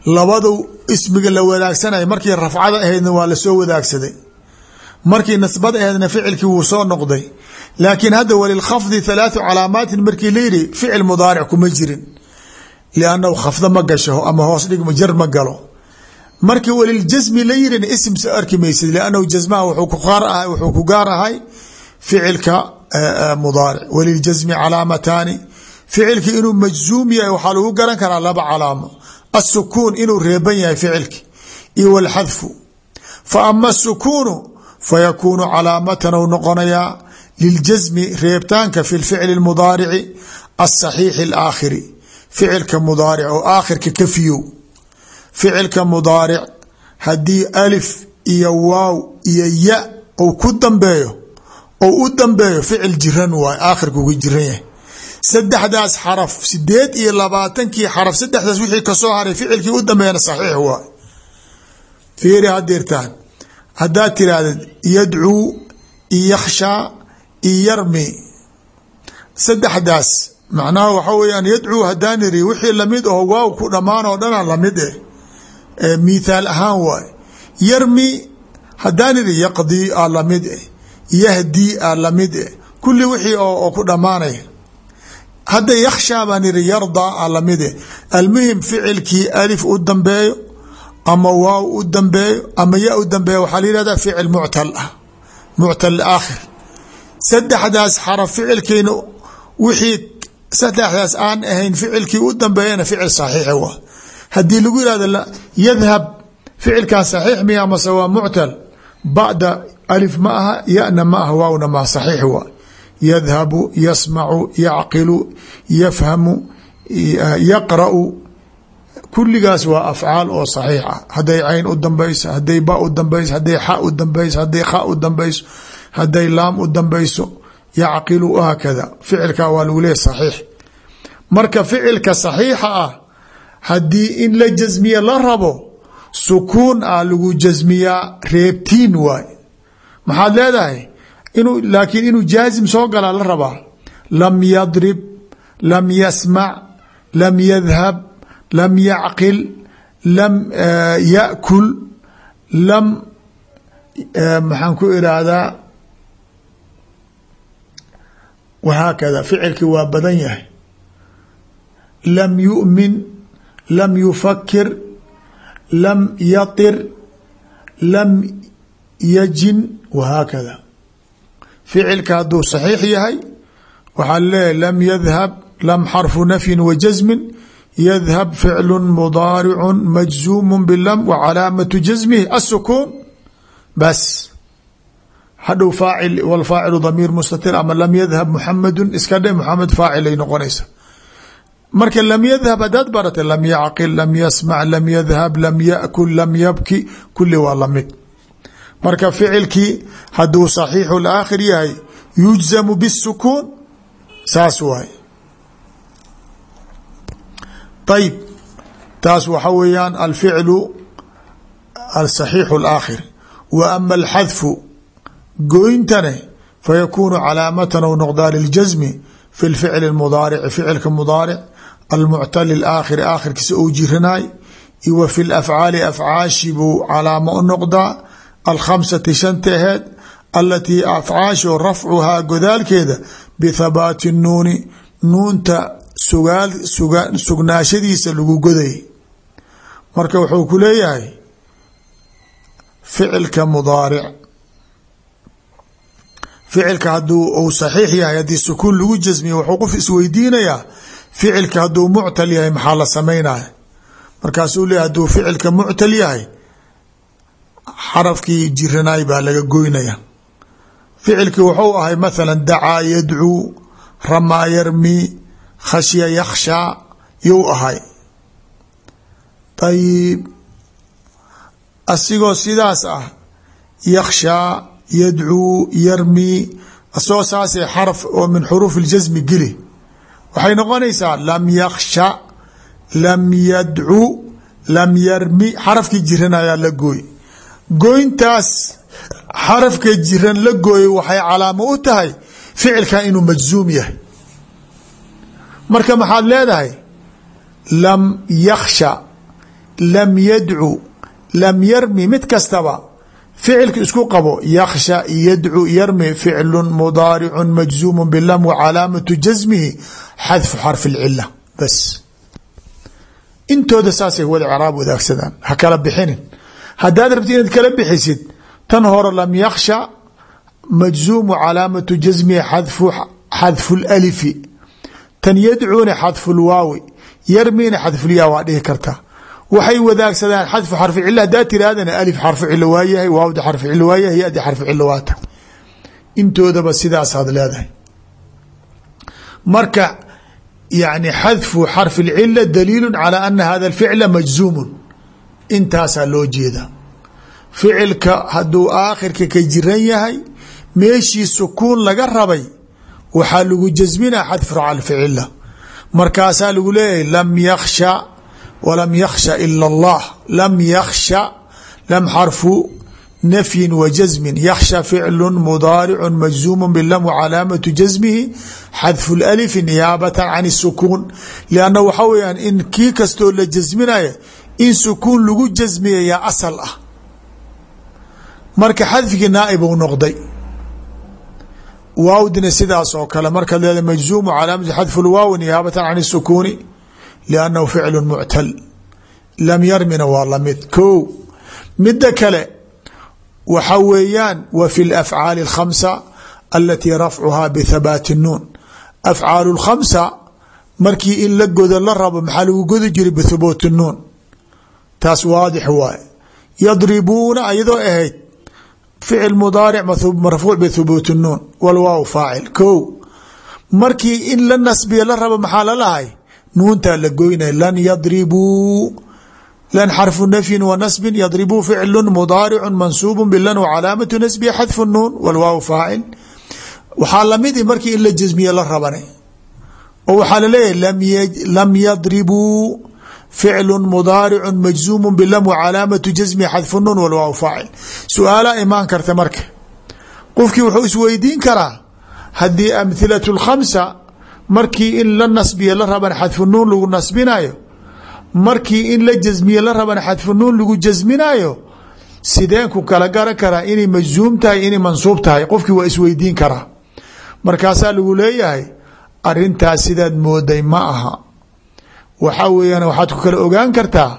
labadu ismiga la wadaagsanaya markii rafcada ahaydna waa la soo wadaagsaday. Markii nasbada ahaydna ficilkii wuu soo noqday. Laakiin hadda walilkhafdi halaathu calaamaatin markii la yidhi ficil mudaaric kuma jirin. Liannahu khafda ma gasho ama hoos dhigma jar ma galo markii waliljasmi la yirina isimsa arki maysid liannahu jasmaha wuxuu ku gaar ahay ficilka mudaaric. Waliljasmi calaamataani ficilki inuu majzuum yahay waxaa lagu garan karaa laba calaamo. Asukuun inuu reeban yahay ficilki iyo walxadfu. Fa ama asukuunu fayakuunu calaamatan ou noqonayaa liljasmi reebtaanka fi lficli اmudaarici asaxiixi اlaakhiri ficilka mudaaric oo aakhirka ka fiyow ficilka mudaaric haddii alif iyo waaw iyo ya ou ku dambeeyo ou u dambeeyo ficil jiran waay aakhirkuga jiran yahay. Saddexdaas xaraf sideed iyo labaatankii xaraf saddexdaas wixii ka soo haray ficilkii u dambeeyana saxiix waay. Fiiri hadirtaan haddaad tirahdid yadcuu iyo yakhshaa iyo yarmi saddexdaas macnaha waxa weyaan yadcuu haddaan iri wixii la mid aho waaw ku dhammaan oo dhana la mid eh mithaal ahaan waay. Yarmi haddaan iri yaqdii a la mid eh. Yahdii a la mid eh. Kulli wixii oo ku dhammaanaya hadda yakhshaa baan iri yardaa a la mid eh. Almuhim ficilkii alif u dambeeyo ama waaw u dambeeyo ama ya u dambeeyo waxaa la yihahdaa ficil muctal ah. Muctal aakhir. Saddexdaas xaraf ficilkiina wixii saddexdaas aan ahayn ficilkii u dambeeyana ficil saxiixa waa haddii lagu yihahdo yadhab ficilkan saxiix miya mase waa muctal ba'da alif ma aha yana ma aha waawna ma saxiix waa. Yadhabu yasmacu yacqilu yafhamu yaqra'u kulligaas waa afcaal oo saxiix hadday cayn u dambayso hadday ba u dambayso hadday xa u dambayso hadday kha u dambayso hadday laam u dambayso yacqilu haakada ficilka waa lagu leeya saxiix. Marka ficilka saxiixa ah haddii in la jasmiye la rabo sukuun ah lagu jasmiyaa reebtiin waay. Maxaad leedahay? Inuu laakiin inuu jaazim soo galaa la rabaa lam yadrib lam yasmac lam yadhab lam yacqil lam yakul lam maxaan ku iraahdaa wahaakada ficilkii waa badan yahay. Lam yu'min lam yufakir lam yatir lam yajin wahaakada ficilka hadduu saxiix yahay waxaa leeyahy lam yadhab lam xarfu nafyin wa jasmin yadhab ficlu mudaaricu majzuumu bilam wa calaamatu jasmihi asukuun bas hadhow faacil wlfaacilu damiir mustatir ama lam yadhab muxamadu iska dhe muxamed faacil ay noqonaysa marka lam yadhab hadaad barata lam yacqil lam yasmac lam yadhab lam yakul lam yabki kuli waa la mid marka ficilkii haduu saxiixu laakhir yahay yujzamu bisukuun saas waay. Ayb taas waxa weeyaan alficlu asaxiixu alaakhir wa ama alxadfu gooyntane fayakuunu calaamatan ou noqdaa liljasmi fi lficli mudaarici ficilka mudaaric almuctali aakhiri aakhirkiisa ou jiranaay wa fi lafcaali afcaashi buu calaamo u noqdaa alkhamsati shanta aheed alatii afcaasho rafcuhaa godaalkeeda bithabaati nuuni nuunta sugnaashadiisa lagu godayay marka wuxuu ku leeyahay ficilka mudaaric ficilka haduu uu saxiix yahay haddii sukuun lagu jasmiye wuxuu qof isweydiinayaa ficilka hadduu muctal yahay maxaa la samaynaya markaasuu leeyahy haduu ficilka muctal yahay xarafkii jiranaay baa laga goynaya ficilkii wuxuu ahay mathala dacaa yadcuu ramaa yarmi khashya yakhshaa yuu ahay. Ayib asigoo sidaas ah yakhshaa yadcuu yarmi asagoo saasee xarf oo min xuruuf iljasmi geli waxay noqonaysaa lam yakhsha lam yadcu lam yarmi. Xarafkii jiran ayaa la gooy. Gooyntaas xarafka jiran la gooyay waxay calaamo u tahay ficilkan inuu majzuum yahay. Marka maxaad leedahay lam yakhsha lam yadcu lam yarmi mid kastaba ficilka isku qabo yakhsha yadcu yarmi ficlu mudaaricu majzuumu bilam wa calaamatu jasmihi xadfu xarfi اlcila bas intooda saasay wada craab wadaagsadaan ha kala bixinin haddaad rabti inaad kala bixisid tan hore lam yakhsha majzuumu calaamatu jasmihi xadfu اlalifi tan yadcuuna xadfu lwaawi yarmiina xadfulyaa waa dhihi karta waxay wadaagsadaan xadfu xarfi cilo hadaa tirahdana alif xarfu cilo waayahay waawda xarfu cilo waayahay yadi xarfu cilo waata intoodaba sidaasaad leedahay. Marka yani xadfu xarfi lcila daliilu calaa ana hada alficla majzuumun. Intaasaa loo jeedaa. Ficilka hadduu aakhirka ka jiran yahay meeshii sukuun laga rabay waxaa lagu jasminaa xadfu calficila markaasaa lagu leeyahay lam yaksha wlam yakhsha ila اllah lam yakhsha lam xarfu nafyin wa jasmin yakhsha ficlu mudaaricu majzuumu bilam wcalaamatu jasmihi xadfu lalifi niyaabata can الsukuun lianna waxa weyaan in kii kastoo la jasminaya in sukuun lagu jasmiya yaa asal ah marka xadfigii naaib u noqday waawdina sidaas oo kale markaad leeda majzuumu calaamatu xadfu lwaawi niyaabatan can الsukuuni لأnنhu ficl muctal lam yarmina waa lamid ko mida kale waxa weeyaan w fi اlأfعاali الkhamسة alatii rafcuhaa bthabaati الnuun afعaal الkhamسة markii in la godo la rabo maxaa lagu godi jiray bthubuuti الnuun taas waadix waaye yadribuuna ayadoo ahayd ficil mudaaric marfuuc bthubuuti الnuun wlwaaw faacil ko markii in la nasbiya la rabo maxaa lalahay nuuntaa la goynay lan yadribuu lan xarfu nafyin wa nasbin yadribuu ficlu mudaaricu mansuubu bilan wcalaamatu nasbihi xadfu nuun wlwaaw faacil waxaa lamidi markii in la jasmiye la rabana oo waxaa la leeyahay lam yadribuu ficlu mudaaricu majzuumu bilam wcalaamatu jasmihi xadfu nuun wlwaaw faacil su'aalaa imaan karta marka. Qofkii wuxuu isweydiin karaa haddii amhilaة اkhamsa markii in la nasbiye la raban xadfu nuun lagu nasbinayo markii in la jasmiye la raban xadfu nuun lagu jasminayo sideen ku kala garan karaa inay majzuum tahay inay mansuub tahay qofkii waa isweydiin karaa. Markaasaa lagu leeyahay arintaas sidaad mooday ma aha. Waxaa weeyaan waxaad ku kala ogaan kartaa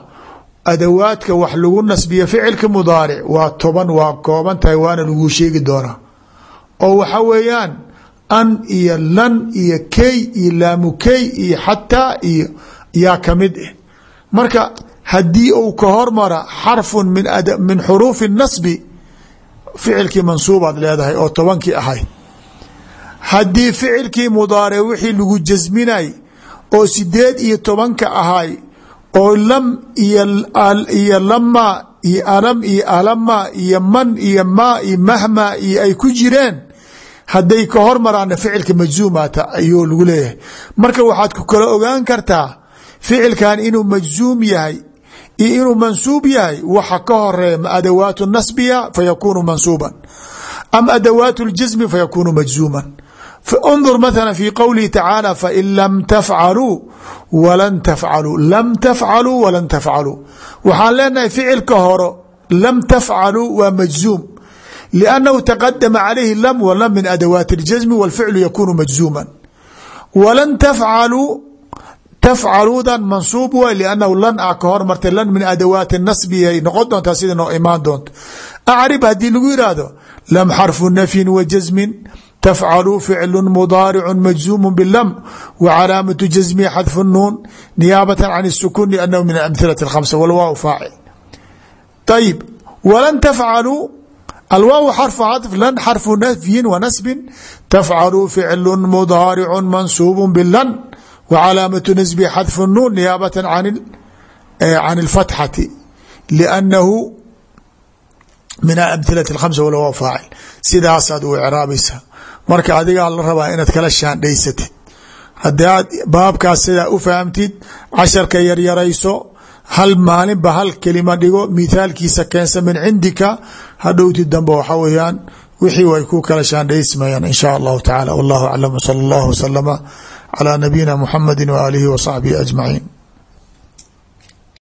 adawaadka wax lagu nasbiya ficilka mudaaric waa toban waa kooban tahay waana laguu sheegi doonaa. Oo waxa weeyaan an iyo lan iyo key iyo laamukey iyo xataa iyo yaa ka mid ah marka haddii uu ka hormara xarfun min xuruufi nasbi ficilkii mansuubaad leedahay oo tobankii ahayd haddii ficilkii mudaaric wixii lagu jasminay oo sideed iyo tobanka ahay oo lam iyo lama iyo alam iyo alama iyo man iyo ma iyo mahma iyo ay ku jireen hadday ka hormaraana ficilka majzuumaata ayuu lagu leeyahay. Marka waxaad ku kala ogaan kartaa ficilkan inuu majzuum yahay iyo inuu mansuub yahay waxa ka horreeya adawaatu nasbiya fayakunu mansuuban am adawaat اljasmi fayakunu majzuuman. Undur maala fi qowlihi tacaala fain lam tafcaluu walan tafcaluu lam tafcaluu walan tafcaluu waxaan leenahay ficilka horo lam tafcaluu waa لأnnahu taqadama calayhi lam walam min adawaati اljasmi wاlficlu yakunu majzuuma walan tafcaluu tafcaluudan mansuub waay لأnnahu lan a ka hormartay lan min adawaati nasbi ay noqon doontaa sida noo imaan doonto acrib haddii lagu yihahdo lam xarfu nafyin wa jasmin tfcluu ficlu mudaaricu majzuum bاlm wcalaamaةu jasmihi xadfu الnuun niyaabaة can الsukun lأnhu min amhilaة الkhamsa wlwaaw faacil ayib walan tafcaluu alwaaw xarfu caطf lan xarfu nafyin wanasbi tafcaluu ficlu mudaaricu mansuub bilan wcalaamaةu nasbihi xadfu الnuun niyaabaة can اlfatxati lأnnahu min amhilaة الkhamsa wlwaaw faacil sidaasaad u craabaysa marka adigaa la rabaa inaad kala shaandhaysatid haddii aad baabkaas sidaa u fahamtid casharka yaryarayso hal maalinba hal kelima dhigo mithaalkiisa keensa min cindika hadhowti dambe waxa weeyaan wixii way ku kala shaandhaysmayaan in shaa allahu tacaala. Wallahu aclam wsala allahu wasalama calaa nabiyina muxamadi waaalihi wa ajmaciin